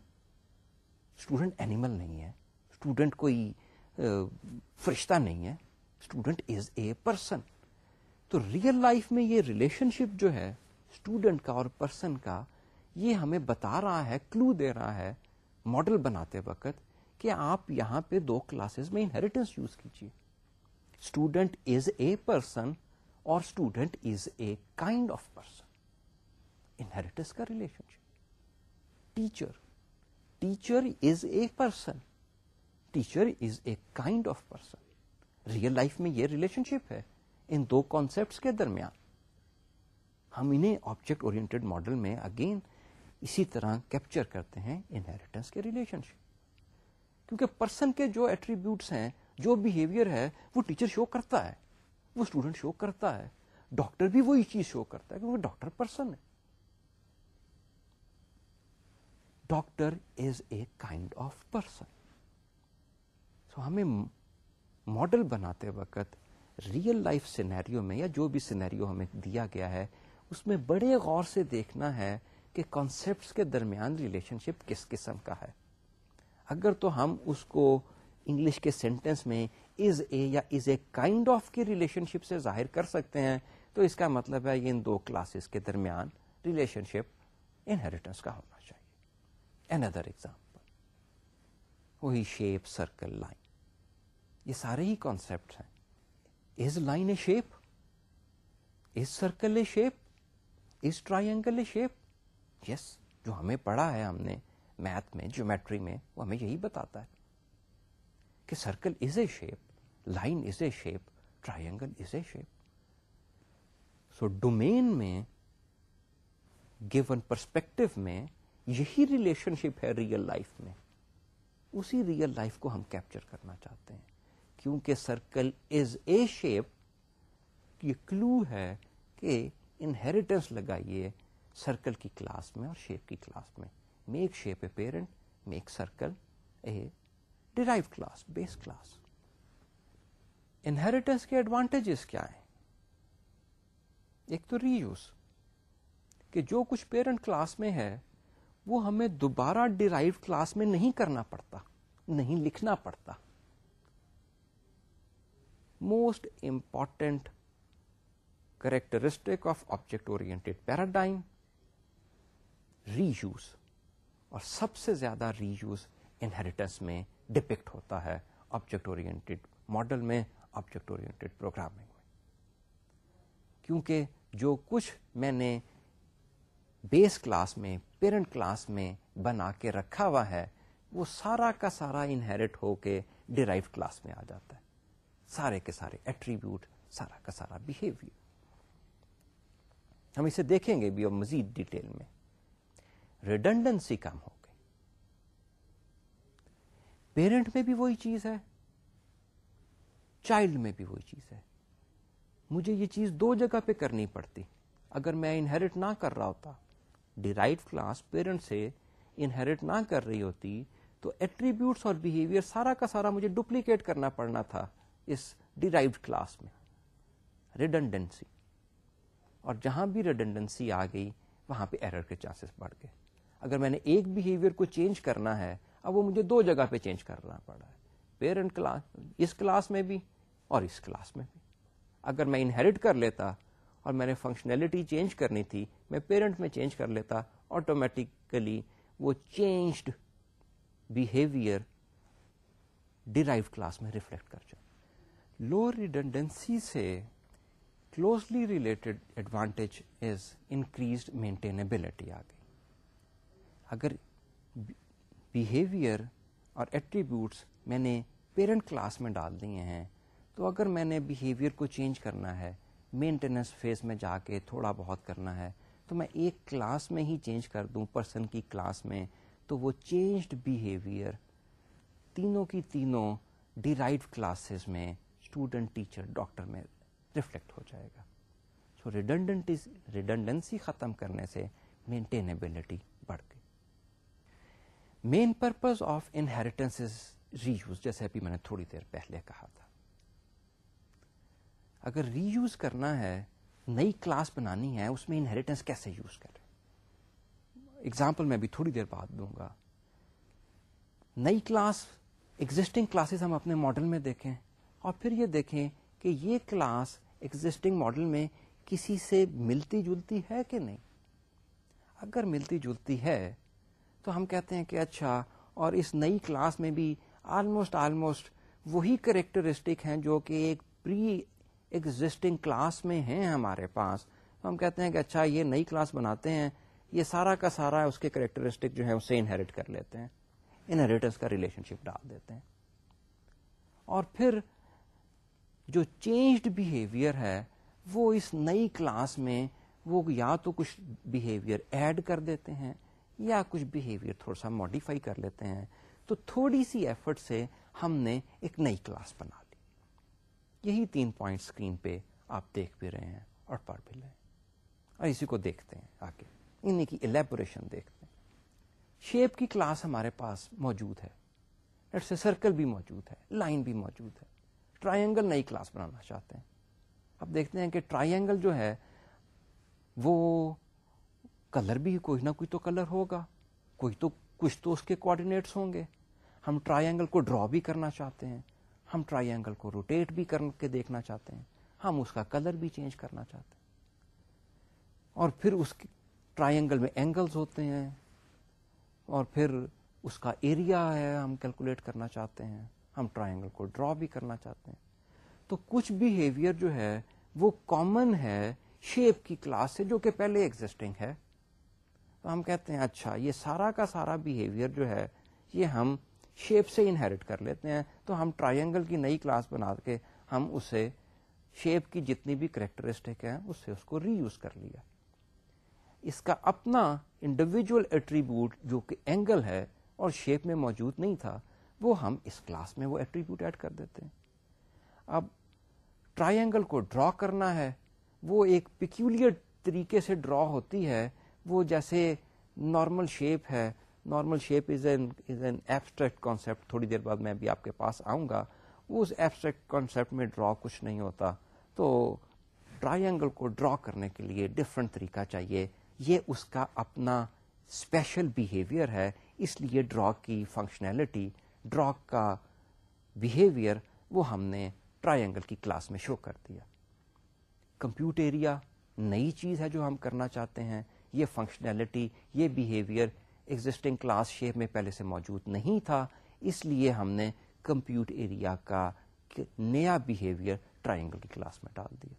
student animal نہیں ہے اسٹوڈنٹ کوئی فرشتہ نہیں ہے اسٹوڈنٹ از اے پرسن تو ریئل لائف میں یہ ریلیشن شپ جو ہے اسٹوڈنٹ کا اور پرسن کا یہ ہمیں بتا رہا ہے کلو دے رہا ہے ماڈل بناتے وقت کہ آپ یہاں پہ دو کلاسز میں انہیریٹنس یوز کیجیے اسٹوڈنٹ از اے پرسن اور student is a kind of person inheritance کا relationship teacher teacher is a person teacher is a kind of person real life میں یہ ریلیشن شپ ہے ان دو کانسپٹ کے درمیان ہم انہیں آبجیکٹ اور اگین اسی طرح کیپچر کرتے ہیں انہیریٹنس کے ریلیشن شپ کیونکہ پرسن کے جو ایٹریبیوٹس ہیں جو بہیویئر ہے وہ ٹیچر شو کرتا ہے وہ اسٹوڈنٹ شو کرتا ہے ڈاکٹر بھی وہی چیز شو کرتا ہے کیونکہ ڈاکٹر پرسن ہے doctor is a kind of person so ہمیں ماڈل بناتے وقت ریئل لائف سینیریو میں یا جو بھی سینیریو ہمیں دیا گیا ہے اس میں بڑے غور سے دیکھنا ہے کہ کانسیپٹس کے درمیان ریلیشن شپ کس قسم کا ہے اگر تو ہم اس کو انگلش کے سینٹینس میں از اے یا از اے کائنڈ آف کی ریلیشن شپ سے ظاہر کر سکتے ہیں تو اس کا مطلب ہے یہ ان دو کلاسز کے درمیان ریلیشن شپ انہیریٹنس کا ہونا چاہیے این ادر ایگزامپل وہی شیپ سرکل لائن یہ سارے ہی کانسپٹ ہیں is line a shape is circle a shape is triangle a shape yes جو ہمیں پڑھا ہے ہم نے میتھ میں جیومیٹری میں وہ ہمیں یہی بتاتا ہے کہ circle is a shape line is a shape triangle is a shape so domain میں گیون پرسپیکٹو میں یہی ریلیشن شپ ہے ریئل لائف میں اسی ریئل لائف کو ہم کیپچر کرنا چاہتے ہیں کیونکہ سرکل از اے شیپ یہ کلو ہے کہ انہیریٹنس لگائیے سرکل کی کلاس میں اور شیپ کی کلاس میں make shape a parent make circle a class base class inherits کے ایڈوانٹیج کیا ہیں ایک تو ری یوز کہ جو کچھ پیرنٹ کلاس میں ہے وہ ہمیں دوبارہ ڈیرائیو کلاس میں نہیں کرنا پڑتا نہیں لکھنا پڑتا most important characteristic of object اور ری یوز اور سب سے زیادہ ری یوز انہیریٹنس میں ڈپکٹ ہوتا ہے آبجیکٹ اورینٹیڈ اورینٹیڈ ماڈل میں آبجیکٹ پروگرامنگ میں کیونکہ جو کچھ میں نے بیس کلاس میں پیرنٹ کلاس میں بنا کے رکھا ہوا ہے وہ سارا کا سارا انہیریٹ ہو کے ڈیرائیو کلاس میں آ جاتا ہے سارے کے سارے ایٹریبیوٹ سارا کا سارا بہیویئر ہم اسے دیکھیں گے بھی اور مزید ڈیٹیل میں ریڈنڈنسی کم ہو گئی پیرنٹ میں بھی وہی چیز ہے چائلڈ میں بھی وہی چیز ہے مجھے یہ چیز دو جگہ پہ کرنی پڑتی اگر میں انہیریٹ نہ کر رہا ہوتا ڈیرائیو کلاس پیرنٹ سے انہیریٹ نہ کر رہی ہوتی تو ایٹریبیوٹس اور بہیویئر سارا کا سارا مجھے ڈپلیکیٹ کرنا پڑنا تھا اس ڈیرائیوڈ کلاس میں ریڈنڈنسی اور جہاں بھی ریڈنڈنسی آ گئی وہاں پہ ایرر کے چانسز بڑھ گئے اگر میں نے ایک بیہیویئر کو چینج کرنا ہے اب وہ مجھے دو جگہ پہ چینج کرنا پڑا ہے پیرنٹ کلاس اس کلاس میں بھی اور اس کلاس میں بھی اگر میں انہیریٹ کر لیتا اور میں نے فنکشنلٹی چینج کرنی تھی میں پیرنٹ میں چینج کر لیتا آٹومیٹکلی وہ چینجڈ بہیویئر ڈیرائیو کلاس میں ریفلیکٹ کر جاؤ لو ریڈنڈنسی سے closely related advantage is increased maintainability گئی اگر بیہیویئر اور ایٹریبیوٹس میں نے پیرنٹ کلاس میں ڈال دیے ہیں تو اگر میں نے بیہیویئر کو چینج کرنا ہے مینٹیننس فیس میں جا کے تھوڑا بہت کرنا ہے تو میں ایک کلاس میں ہی چینج کر دوں پرسن کی کلاس میں تو وہ چینجڈ بیہیویئر تینوں کی تینوں ڈیرائیو کلاسز میں اسٹوڈنٹ ٹیچر ڈاکٹر میں ریفلیکٹ ہو جائے گا سو ریڈنڈنسی ختم کرنے سے مینٹینیبلٹی بڑھ گئی main purpose of inheritance reuse جیسے ابھی میں نے تھوڑی دیر پہلے کہا تھا اگر ری یوز کرنا ہے نئی کلاس بنانی ہے اس میں انہیریٹنس کیسے یوز ایگزامپل میں تھوڑی دیر بعد دوں گا نئی کلاس ایگزٹنگ کلاسز ہم اپنے ماڈل میں دیکھیں اور پھر یہ دیکھیں کہ یہ کلاس ایگزٹنگ ماڈل میں کسی سے ملتی جلتی ہے کہ نہیں اگر ملتی جلتی ہے تو ہم کہتے ہیں کہ اچھا اور اس نئی کلاس میں بھی آلموسٹ آلموسٹ وہی کریکٹرسٹک ہیں جو کہ ایک پری ایگزٹنگ کلاس میں ہیں ہمارے پاس تو ہم کہتے ہیں کہ اچھا یہ نئی کلاس بناتے ہیں یہ سارا کا سارا اس کے کریکٹرسٹک جو ہے اسے انہیریٹ کر لیتے ہیں انہریٹرس کا ریلیشن شپ ڈال دیتے ہیں اور پھر جو چینجڈ بہیویئر ہے وہ اس نئی کلاس میں وہ یا تو کچھ بہیویئر ایڈ کر دیتے ہیں یا کچھ بہیویئر تھوڑا سا ماڈیفائی کر لیتے ہیں تو تھوڑی سی ایفرٹ سے ہم نے ایک نئی کلاس بنا لی یہی تین پوائنٹ اسکرین پہ آپ دیکھ بھی رہے ہیں اور پڑھ بھی رہے ہیں اور اسی کو دیکھتے ہیں آ کے کی الیبوریشن دیکھتے ہیں شیپ کی کلاس ہمارے پاس موجود ہے سرکل بھی موجود ہے لائن بھی موجود ہے ٹرائنگل نئی کلاس بنانا چاہتے ہیں آپ دیکھتے ہیں کہ ٹرائنگل جو ہے وہ کلر بھی کوئی نہ کوئی تو کلر ہوگا کوئی تو کچھ تو اس کے کوڈینیٹس ہوں گے ہم ٹرائی اینگل کو ڈرا بھی کرنا چاہتے ہیں ہم ٹرائی اینگل کو روٹیٹ بھی کر کے دیکھنا چاہتے ہیں ہم اس کا کلر بھی چینج کرنا چاہتے ہیں اور پھر اس ٹرائی اینگل میں اینگلز ہوتے ہیں اور پھر اس کا ایریا ہے ہم کیلکولیٹ کرنا چاہتے ہیں ہم ٹرائی اینگل کو ڈرا بھی کرنا چاہتے ہیں تو کچھ بیہیویئر جو ہے وہ کامن ہے شیپ کی کلاس سے جو کہ پہلے ایگزٹنگ ہے ہم کہتے ہیں اچھا یہ سارا کا سارا بہیویئر جو ہے یہ ہم شیپ سے انہیریٹ کر لیتے ہیں تو ہم ٹرائنگل کی نئی کلاس بنا کے ہم اسے شیپ کی جتنی بھی کریکٹرسٹک ہیں اس سے اس کو ری یوز کر لیا اس کا اپنا انڈیویجل ایٹریبیوٹ جو کہ اینگل ہے اور شیپ میں موجود نہیں تھا وہ ہم اس کلاس میں وہ ایٹریبیوٹ ایڈ کر دیتے ہیں اب ٹرائنگل کو ڈرا کرنا ہے وہ ایک پیکیولر طریقے سے ڈرا ہوتی ہے وہ جیسے نارمل شیپ ہے normal shape is an is an abstract concept تھوڑی دیر بعد میں بھی آپ کے پاس آؤں گا وہ اس ایبسٹریکٹ کانسیپٹ میں ڈرا کچھ نہیں ہوتا تو ٹرائنگل کو ڈرا کرنے کے لیے ڈفرینٹ طریقہ چاہیے یہ اس کا اپنا اسپیشل بیہیویئر ہے اس لیے ڈرا کی فنکشنلٹی ڈرا کا بیہیویئر وہ ہم نے ٹرائنگل کی کلاس میں شو کر دیا کمپیوٹ ایریا نئی چیز ہے جو ہم کرنا چاہتے ہیں یہ فنکشنلٹی یہ بیہیویئر ایگزٹنگ کلاس شیپ میں پہلے سے موجود نہیں تھا اس لیے ہم نے کمپیوٹ ایریا کا نیا بیہیویئر ٹرائنگل کی کلاس میں ڈال دیا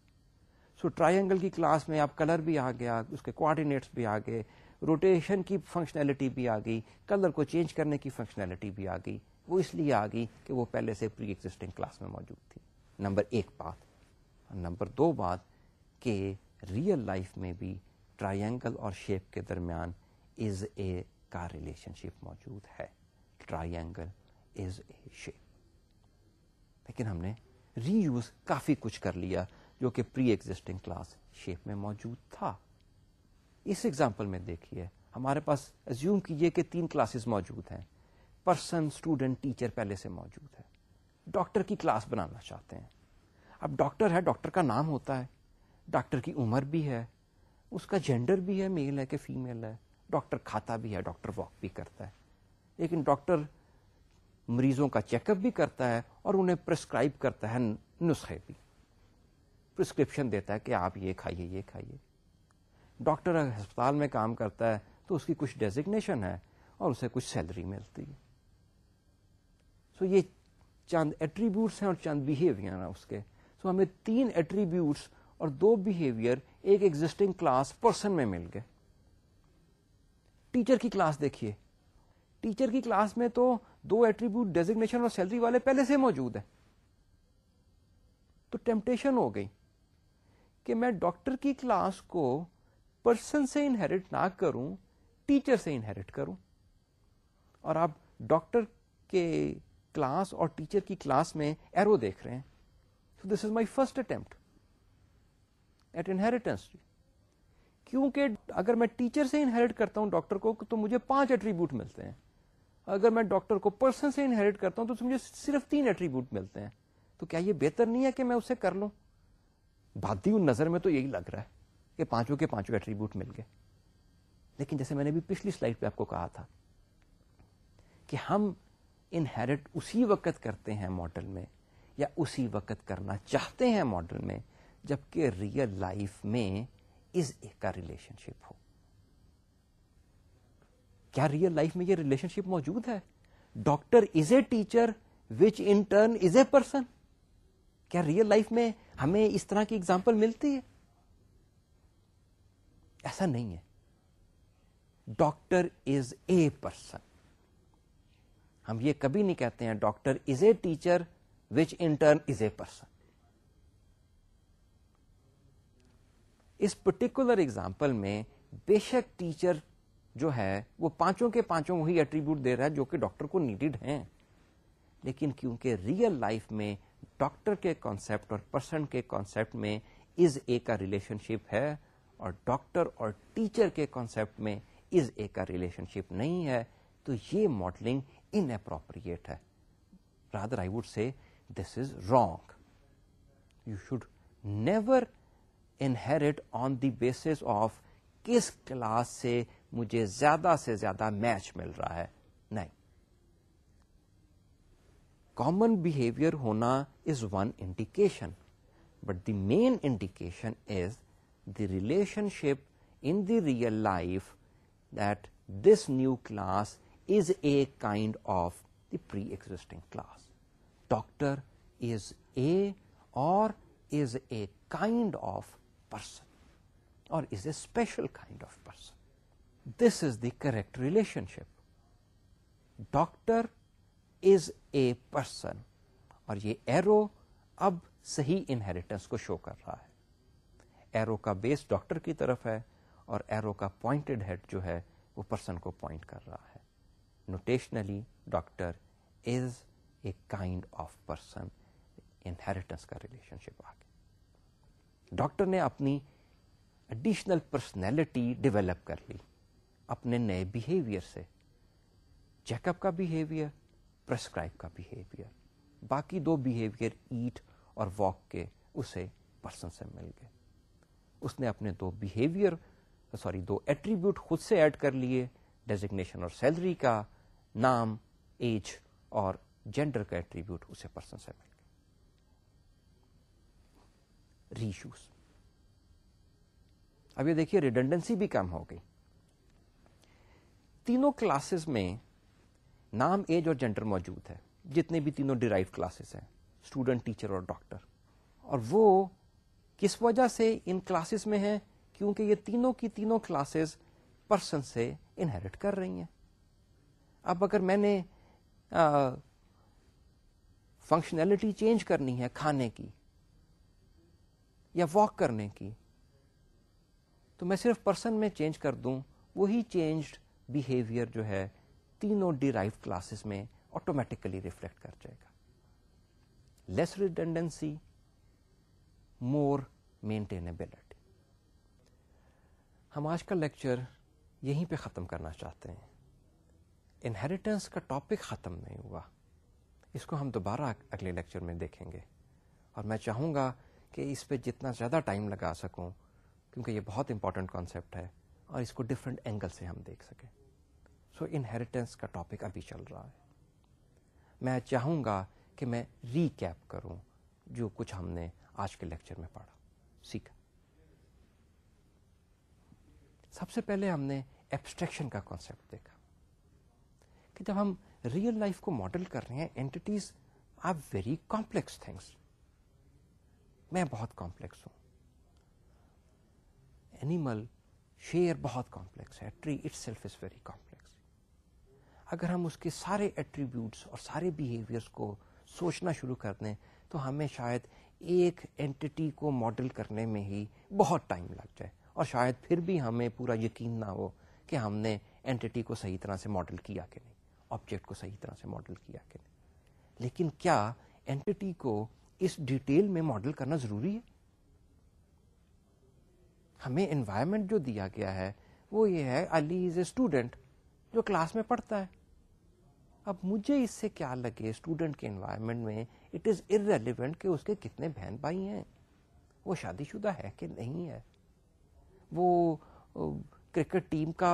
سو ٹرائنگل کی کلاس میں آپ کلر بھی آ گیا اس کے کوآڈینیٹس بھی آ گئے روٹیشن کی فنکشنلٹی بھی آ گئی کلر کو چینج کرنے کی فنکشنلٹی بھی آ گئی وہ اس لیے آ گئی کہ وہ پہلے سے پری ایگزٹنگ کلاس میں موجود تھی نمبر ایک بات نمبر دو بات کہ ریئل لائف میں بھی ٹرائنگل اور شیپ کے درمیان از اے کا ریلیشن شپ موجود ہے ٹرائنگل از اے شیپ لیکن ہم نے ری یوز کافی کچھ کر لیا جو کہ پری ایگزٹنگ کلاس شیپ میں موجود تھا اس ایگزامپل میں دیکھیے ہمارے پاس ایزیوم کیجیے کہ تین کلاسز موجود ہیں پرسن اسٹوڈینٹ ٹیچر پہلے سے موجود ہے ڈاکٹر کی کلاس بنانا چاہتے ہیں اب ڈاکٹر ہے ڈاکٹر کا نام ہوتا ہے ڈاکٹر کی عمر بھی ہے اس کا جینڈر بھی ہے میل ہے کہ فیمیل ہے ڈاکٹر کھاتا بھی ہے ڈاکٹر واک بھی کرتا ہے لیکن ڈاکٹر مریضوں کا چیک اپ بھی کرتا ہے اور انہیں پرسکرائب کرتا ہے نسخے بھی پرسکرپشن دیتا ہے کہ آپ یہ کھائیے یہ کھائیے ڈاکٹر ہسپتال میں کام کرتا ہے تو اس کی کچھ ڈیزگنیشن ہے اور اسے کچھ سیلری ملتی ہے سو یہ چند ایٹریبیوٹس ہیں اور چند بہیویئر ہیں اس کے سو ہمیں تین ایٹریبیوٹس اور دو بہیویئر ایک ایگزٹنگ کلاس پرسن میں مل گئے ٹیچر کی کلاس دیکھیے ٹیچر کی کلاس میں تو دو ایٹریبیوٹ ڈیزیگنیشن اور سیلری والے پہلے سے موجود ہیں تو ٹیمپٹیشن ہو گئی کہ میں ڈاکٹر کی کلاس کو پرسن سے انہیریٹ نہ کروں ٹیچر سے انہیریٹ کروں اور آپ ڈاکٹر کے کلاس اور ٹیچر کی کلاس میں ایرو دیکھ رہے ہیں so this is my first attempt at inheritance کیونکہ اگر میں ٹیچر سے انہیریٹ کرتا ہوں ڈاکٹر کو تو مجھے پانچ ایٹریبیوٹ ملتے ہیں اگر میں ڈاکٹر کو پرسن سے انہیریٹ کرتا ہوں تو مجھے صرف تین ایٹریبیوٹ ملتے ہیں تو کیا یہ بہتر نہیں ہے کہ میں اسے کر لوں بھاتی ہوں نظر میں تو یہی لگ رہا ہے کہ پانچوں کے پانچوں ایٹریبیوٹ مل گئے لیکن جیسے میں نے بھی پچھلی سلائڈ پہ آپ کو کہا تھا کہ ہم انہیریٹ اسی وقت کرتے ہیں ماڈل میں یا اسی وقت کرنا چاہتے ہیں ماڈل میں جبکہ ریئل لائف میں از اے کا ریلیشن شپ ہو کیا ریئل لائف میں یہ ریلیشن شپ موجود ہے doctor is a teacher which intern is a person کیا ریئل لائف میں ہمیں اس طرح کی ایگزامپل ملتی ہے ایسا نہیں ہے ڈاکٹر از اے پرسن ہم یہ کبھی نہیں کہتے ہیں doctor is a teacher which intern is a person us particular example میں بے شک ٹیچر جو ہے وہ پانچوں کے پانچوں وہی ایٹریبیوٹ دے رہا ہے جو کہ ڈاکٹر کو نیڈیڈ ہیں لیکن کیونکہ ریئل لائف میں ڈاکٹر کے کانسیپٹ اور پرسن کے کانسیپٹ میں از اے کا ریلیشن شپ ہے اور ڈاکٹر اور ٹیچر کے کانسیپٹ میں از اے کا ریلیشن شپ نہیں ہے تو یہ ماڈلنگ ان اپروپریٹ ہے rather I would say this is wrong you should never inherit on the basis of کس کلاس سے مجھے زیادہ سے زیادہ میچ مل رہا ہے نہیں کامن بہیویئر ہونا is one indication but the main indication is the relationship in the real life that this new class is a kind of the pre existing class doctor is a اور is a kind of person اور is a special kind of person this is the correct relationship doctor is a person اور یہ arrow اب صحیح inheritance کو show کر رہا ہے ایرو کا بیس ڈاکٹر کی طرف ہے اور ایرو کا پوائنٹڈ ہیڈ جو ہے وہ پرسن کو پوائنٹ کر رہا ہے notationally doctor is a kind of person inheritance کا ریلیشن شپ آگے ڈاکٹر نے اپنی اڈیشنل پرسنالٹی ڈیولپ کر لی اپنے نئے بیہیویئر سے چیک اپ کا بہیویئر پرسکرائب کا بہیویئر باقی دو بیہیویئر ایٹ اور واک کے اسے پرسن سے مل گئے اس نے اپنے دو بیہیویئر سوری دو ایٹریبیوٹ خود سے ایڈ کر لیے ڈیزگنیشن اور سیلری کا نام ایج اور جینڈر کا ایٹریبیوٹ اسے پرسن سے مل ریشوز اب یہ دیکھیے ریڈنڈنسی بھی کم ہو گئی تینوں کلاسز میں نام ایج اور جینڈر موجود ہے جتنے بھی تینوں ڈیرائیو کلاسز ہیں اسٹوڈنٹ ٹیچر اور ڈاکٹر اور وہ کس وجہ سے ان کلاسز میں ہیں کیونکہ یہ تینوں کی تینوں کلاسز پرسن سے انہیریٹ کر رہی ہیں اب اگر میں نے فنکشنلٹی چینج کرنی ہے کھانے کی یا واک کرنے کی تو میں صرف پرسن میں چینج کر دوں وہی چینجڈ بیہیویئر جو ہے تینوں ڈیرائیو کلاسز میں آٹومیٹکلی ریفلیکٹ کر جائے گا لیس ریٹینڈینسی مور مینٹینبلٹی ہم آج کا لیکچر یہیں پہ ختم کرنا چاہتے ہیں انہیریٹنس کا ٹاپک ختم نہیں ہوا اس کو ہم دوبارہ اگلے لیکچر میں دیکھیں گے اور میں چاہوں گا کہ اس پہ جتنا زیادہ ٹائم لگا سکوں کیونکہ یہ بہت امپورٹنٹ کانسیپٹ ہے اور اس کو ڈفرینٹ اینگل سے ہم دیکھ سکیں سو so, انہیریٹنس کا ٹاپک ابھی چل رہا ہے میں چاہوں گا کہ میں ری کیپ کروں جو کچھ ہم نے آج کے لیکچر میں پڑھا سیکھا سب سے پہلے ہم نے ایبسٹریکشن کا کانسیپٹ دیکھا کہ جب ہم ریئل لائف کو ماڈل کر رہے ہیں entities are very complex things میں بہت کمپلیکس ہوں اینیمل شیئر بہت کمپلیکس ہے tree itself is very complex اگر ہم اس کے سارے ایٹریبیوٹس اور سارے بیہیویئرس کو سوچنا شروع کر دیں تو ہمیں شاید ایک اینٹی کو ماڈل کرنے میں ہی بہت ٹائم لگ جائے اور شاید پھر بھی ہمیں پورا یقین نہ ہو کہ ہم نے اینٹی کو صحیح طرح سے ماڈل کیا کہ نہیں آبجیکٹ کو صحیح طرح سے ماڈل کیا کہ نہیں لیکن کیا اینٹی کو اس ڈیٹیل میں ماڈل کرنا ضروری ہے ہمیں انوائرمنٹ جو دیا گیا ہے وہ یہ ہے علی از اے اسٹوڈینٹ جو کلاس میں پڑھتا ہے اب مجھے اس سے کیا لگے اسٹوڈینٹ کے انوائرمنٹ میں اٹ از ارریلیونٹ کہ اس کے کتنے بہن بھائی ہیں وہ شادی شدہ ہے کہ نہیں ہے وہ کرکٹ ٹیم کا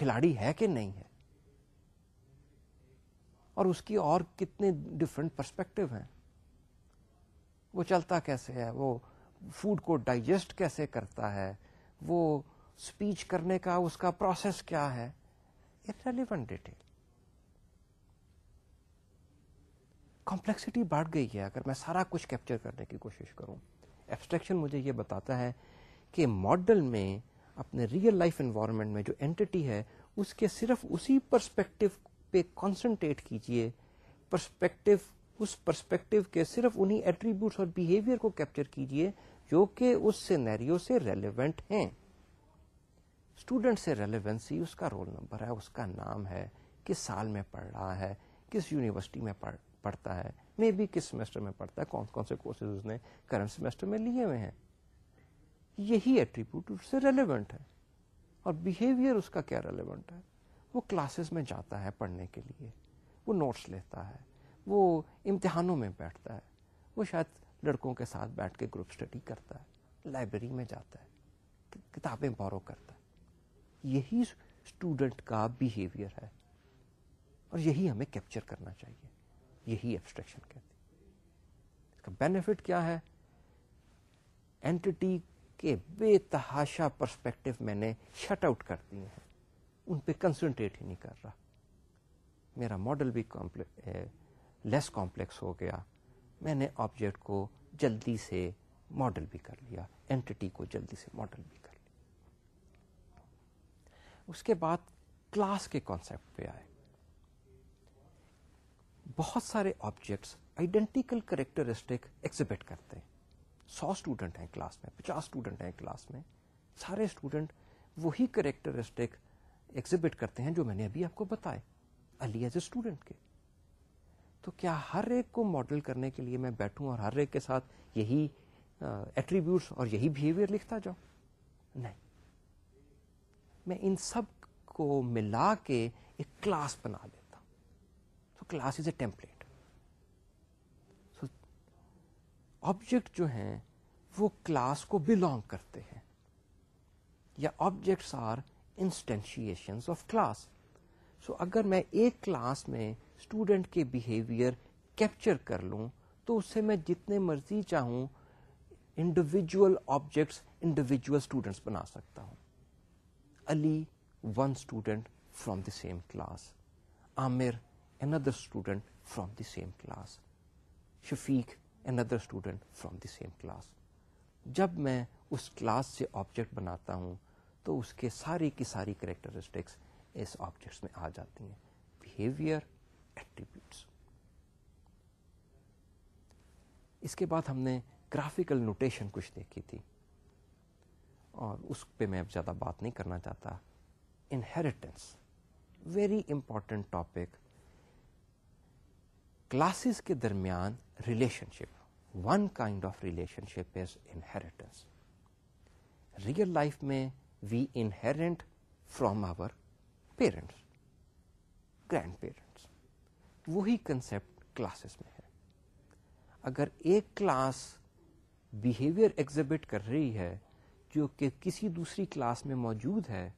کھلاڑی ہے کہ نہیں ہے اور اس کی اور کتنے ڈفرینٹ پرسپیکٹو ہیں وہ چلتا کیسے ہے وہ فوڈ کو ڈائجسٹ کیسے کرتا ہے وہ اسپیچ کرنے کا اس کا پروسیس کیا ہے ریلیونٹ ڈیٹیل کمپلیکسٹی بڑھ گئی ہے اگر میں سارا کچھ کیپچر کرنے کی کوشش کروں ایبسٹریکشن مجھے یہ بتاتا ہے کہ ماڈل میں اپنے ریئل لائف انوائرمنٹ میں جو اینٹی ہے اس کے صرف اسی پرسپیکٹو پہ کانسنٹریٹ کیجئے پرسپیکٹو اس پرسپیکٹو کے صرف انہیں ایٹریبیوٹس اور بہیویئر کو کیپچر کیجیے جو کہ اس سینیریو سے ریلیونٹ ہیں اسٹوڈینٹ سے ریلیونسی اس کا رول نمبر ہے اس کا نام ہے کس سال میں پڑھ رہا ہے کس یونیورسٹی میں پڑھتا ہے مے بی کس سیمسٹر میں پڑھتا ہے کون کون سے کورسز اس نے کرنٹ سیمسٹر میں لیے ہوئے ہیں یہی ایٹریبیوٹ اس سے ریلیونٹ ہے اور بیہیویئر اس کا کیا ریلیونٹ ہے وہ کلاسز میں جاتا ہے پڑھنے کے لیے وہ نوٹس لیتا ہے وہ امتحانوں میں بیٹھتا ہے وہ شاید لڑکوں کے ساتھ بیٹھ کے گروپ اسٹڈی کرتا ہے لائبریری میں جاتا ہے کتابیں بورو کرتا ہے یہی اسٹوڈنٹ کا بیہیویئر ہے اور یہی ہمیں کیپچر کرنا چاہیے یہی ایبسٹریکشن کہتی اس کا بینیفٹ کیا ہے اینٹی کے بے تحاشا پرسپیکٹو میں نے شٹ آؤٹ کر دیے ہیں ان پہ کنسنٹریٹ ہی نہیں کر رہا میرا ماڈل بھی کمپلیٹ لیس کمپلیکس ہو گیا میں نے آبجیکٹ کو جلدی سے ماڈل بھی کر لیا اینٹی کو جلدی سے ماڈل بھی کر لیا اس کے بعد کلاس کے کانسیپٹ پہ آئے بہت سارے آبجیکٹس آئیڈینٹیکل کریکٹرسٹک ایگزیبٹ کرتے ہیں سو اسٹوڈنٹ ہیں کلاس میں پچاس اسٹوڈنٹ ہیں کلاس میں سارے اسٹوڈنٹ وہی کریکٹرسٹک ایگزبٹ کرتے ہیں جو میں نے ابھی آپ کو بتائے علی ایز اے اسٹوڈنٹ کے تو کیا ہر ایک کو ماڈل کرنے کے لیے میں بیٹھوں اور ہر ایک کے ساتھ یہی ایٹریبیوٹس اور یہی بہیویئر لکھتا جاؤ نہیں میں ان سب کو ملا کے ایک کلاس بنا لیتا ہوں تو class is a template so object جو ہیں وہ کلاس کو بلونگ کرتے ہیں یا objects are instantiation of class so اگر میں ایک کلاس میں اسٹوڈنٹ کے بیہیویئر کیپچر کر لوں تو اس سے میں جتنے مرضی چاہوں انڈیویجول آبجیکٹس انڈیویجول اسٹوڈنٹس بنا سکتا ہوں Ali one student from the same class Amir another student from the same class Shafiq another student from the same class جب میں اس کلاس سے آبجیکٹ بناتا ہوں تو اس کے ساری کی ساری کریکٹرسٹکس اس آبجیکٹس میں آ جاتی ہیں بیہیویئر اس کے بعد ہم نے گرافیکل نوٹیشن کچھ دیکھی تھی اور اس پہ میں اب زیادہ بات نہیں کرنا چاہتا inheritance very important topic classes کے درمیان relationship one kind of relationship is inheritance real life میں we inherit from our parents grandparent وہی کنسپٹ کلاسز میں ہے اگر ایک کلاس بہیویئر ایگزبٹ کر رہی ہے جو کہ کسی دوسری کلاس میں موجود ہے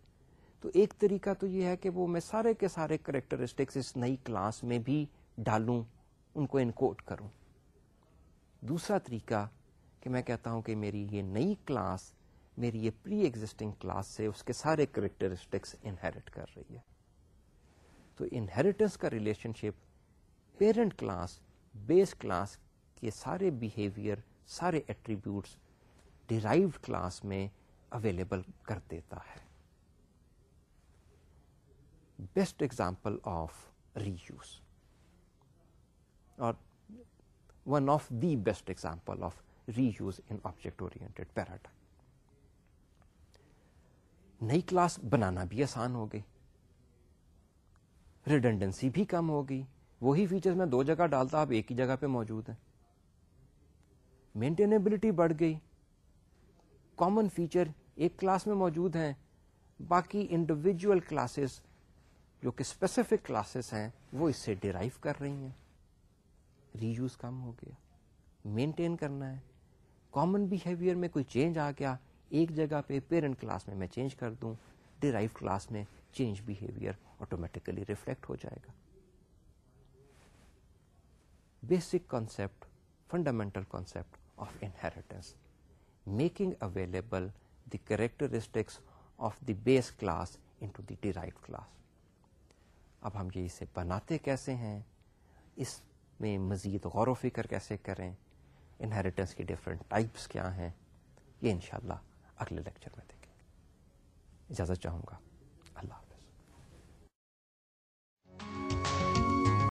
تو ایک طریقہ تو یہ ہے کہ وہ میں سارے کے سارے کریکٹرسٹکس اس نئی کلاس میں بھی ڈالوں ان کو انکوٹ کروں دوسرا طریقہ کہ میں کہتا ہوں کہ میری یہ نئی کلاس میری یہ پری ایگزٹنگ کلاس سے اس کے سارے کریکٹرسٹکس انہیریٹ کر رہی ہے تو انہیریٹنس کا relationship parent class base class کے سارے بہیویئر سارے ایٹریبیوٹس ڈیرائیوڈ کلاس میں اویلیبل کر دیتا ہے best example of reuse اور one of the best example of reuse in object اور نئی کلاس بنانا بھی آسان ہو گئی ریڈنڈنسی بھی کم ہو گئی وہی فیچر میں دو جگہ ڈالتا آپ ایک ہی جگہ پہ موجود ہیں مینٹینیبلٹی بڑھ گئی کامن فیچر ایک کلاس میں موجود ہیں باقی انڈیویجل کلاسز جو کہ اسپیسیفک کلاسز ہیں وہ اس سے ڈرائیو کر رہی ہیں ری یوز کم ہو گیا مینٹین کرنا ہے کامن بہیویئر میں کوئی چینج آ گیا ایک جگہ پہ پیرنٹ کلاس میں میں چینج کر دوں ڈرائیو کلاس میں چینج بہیویئر آٹومیٹیکلی ریفلیکٹ ہو جائے گا basic concept fundamental concept of inheritance making available the characteristics of the base class into the derive class اب ہم یہ اسے بناتے کیسے ہیں اس میں مزید غور و فکر کیسے کریں انہیریٹنس کی ڈفرینٹ ٹائپس کیا ہیں یہ انشاءاللہ اگلے لیکچر میں دیکھیں اجازت چاہوں گا اللہ حافظ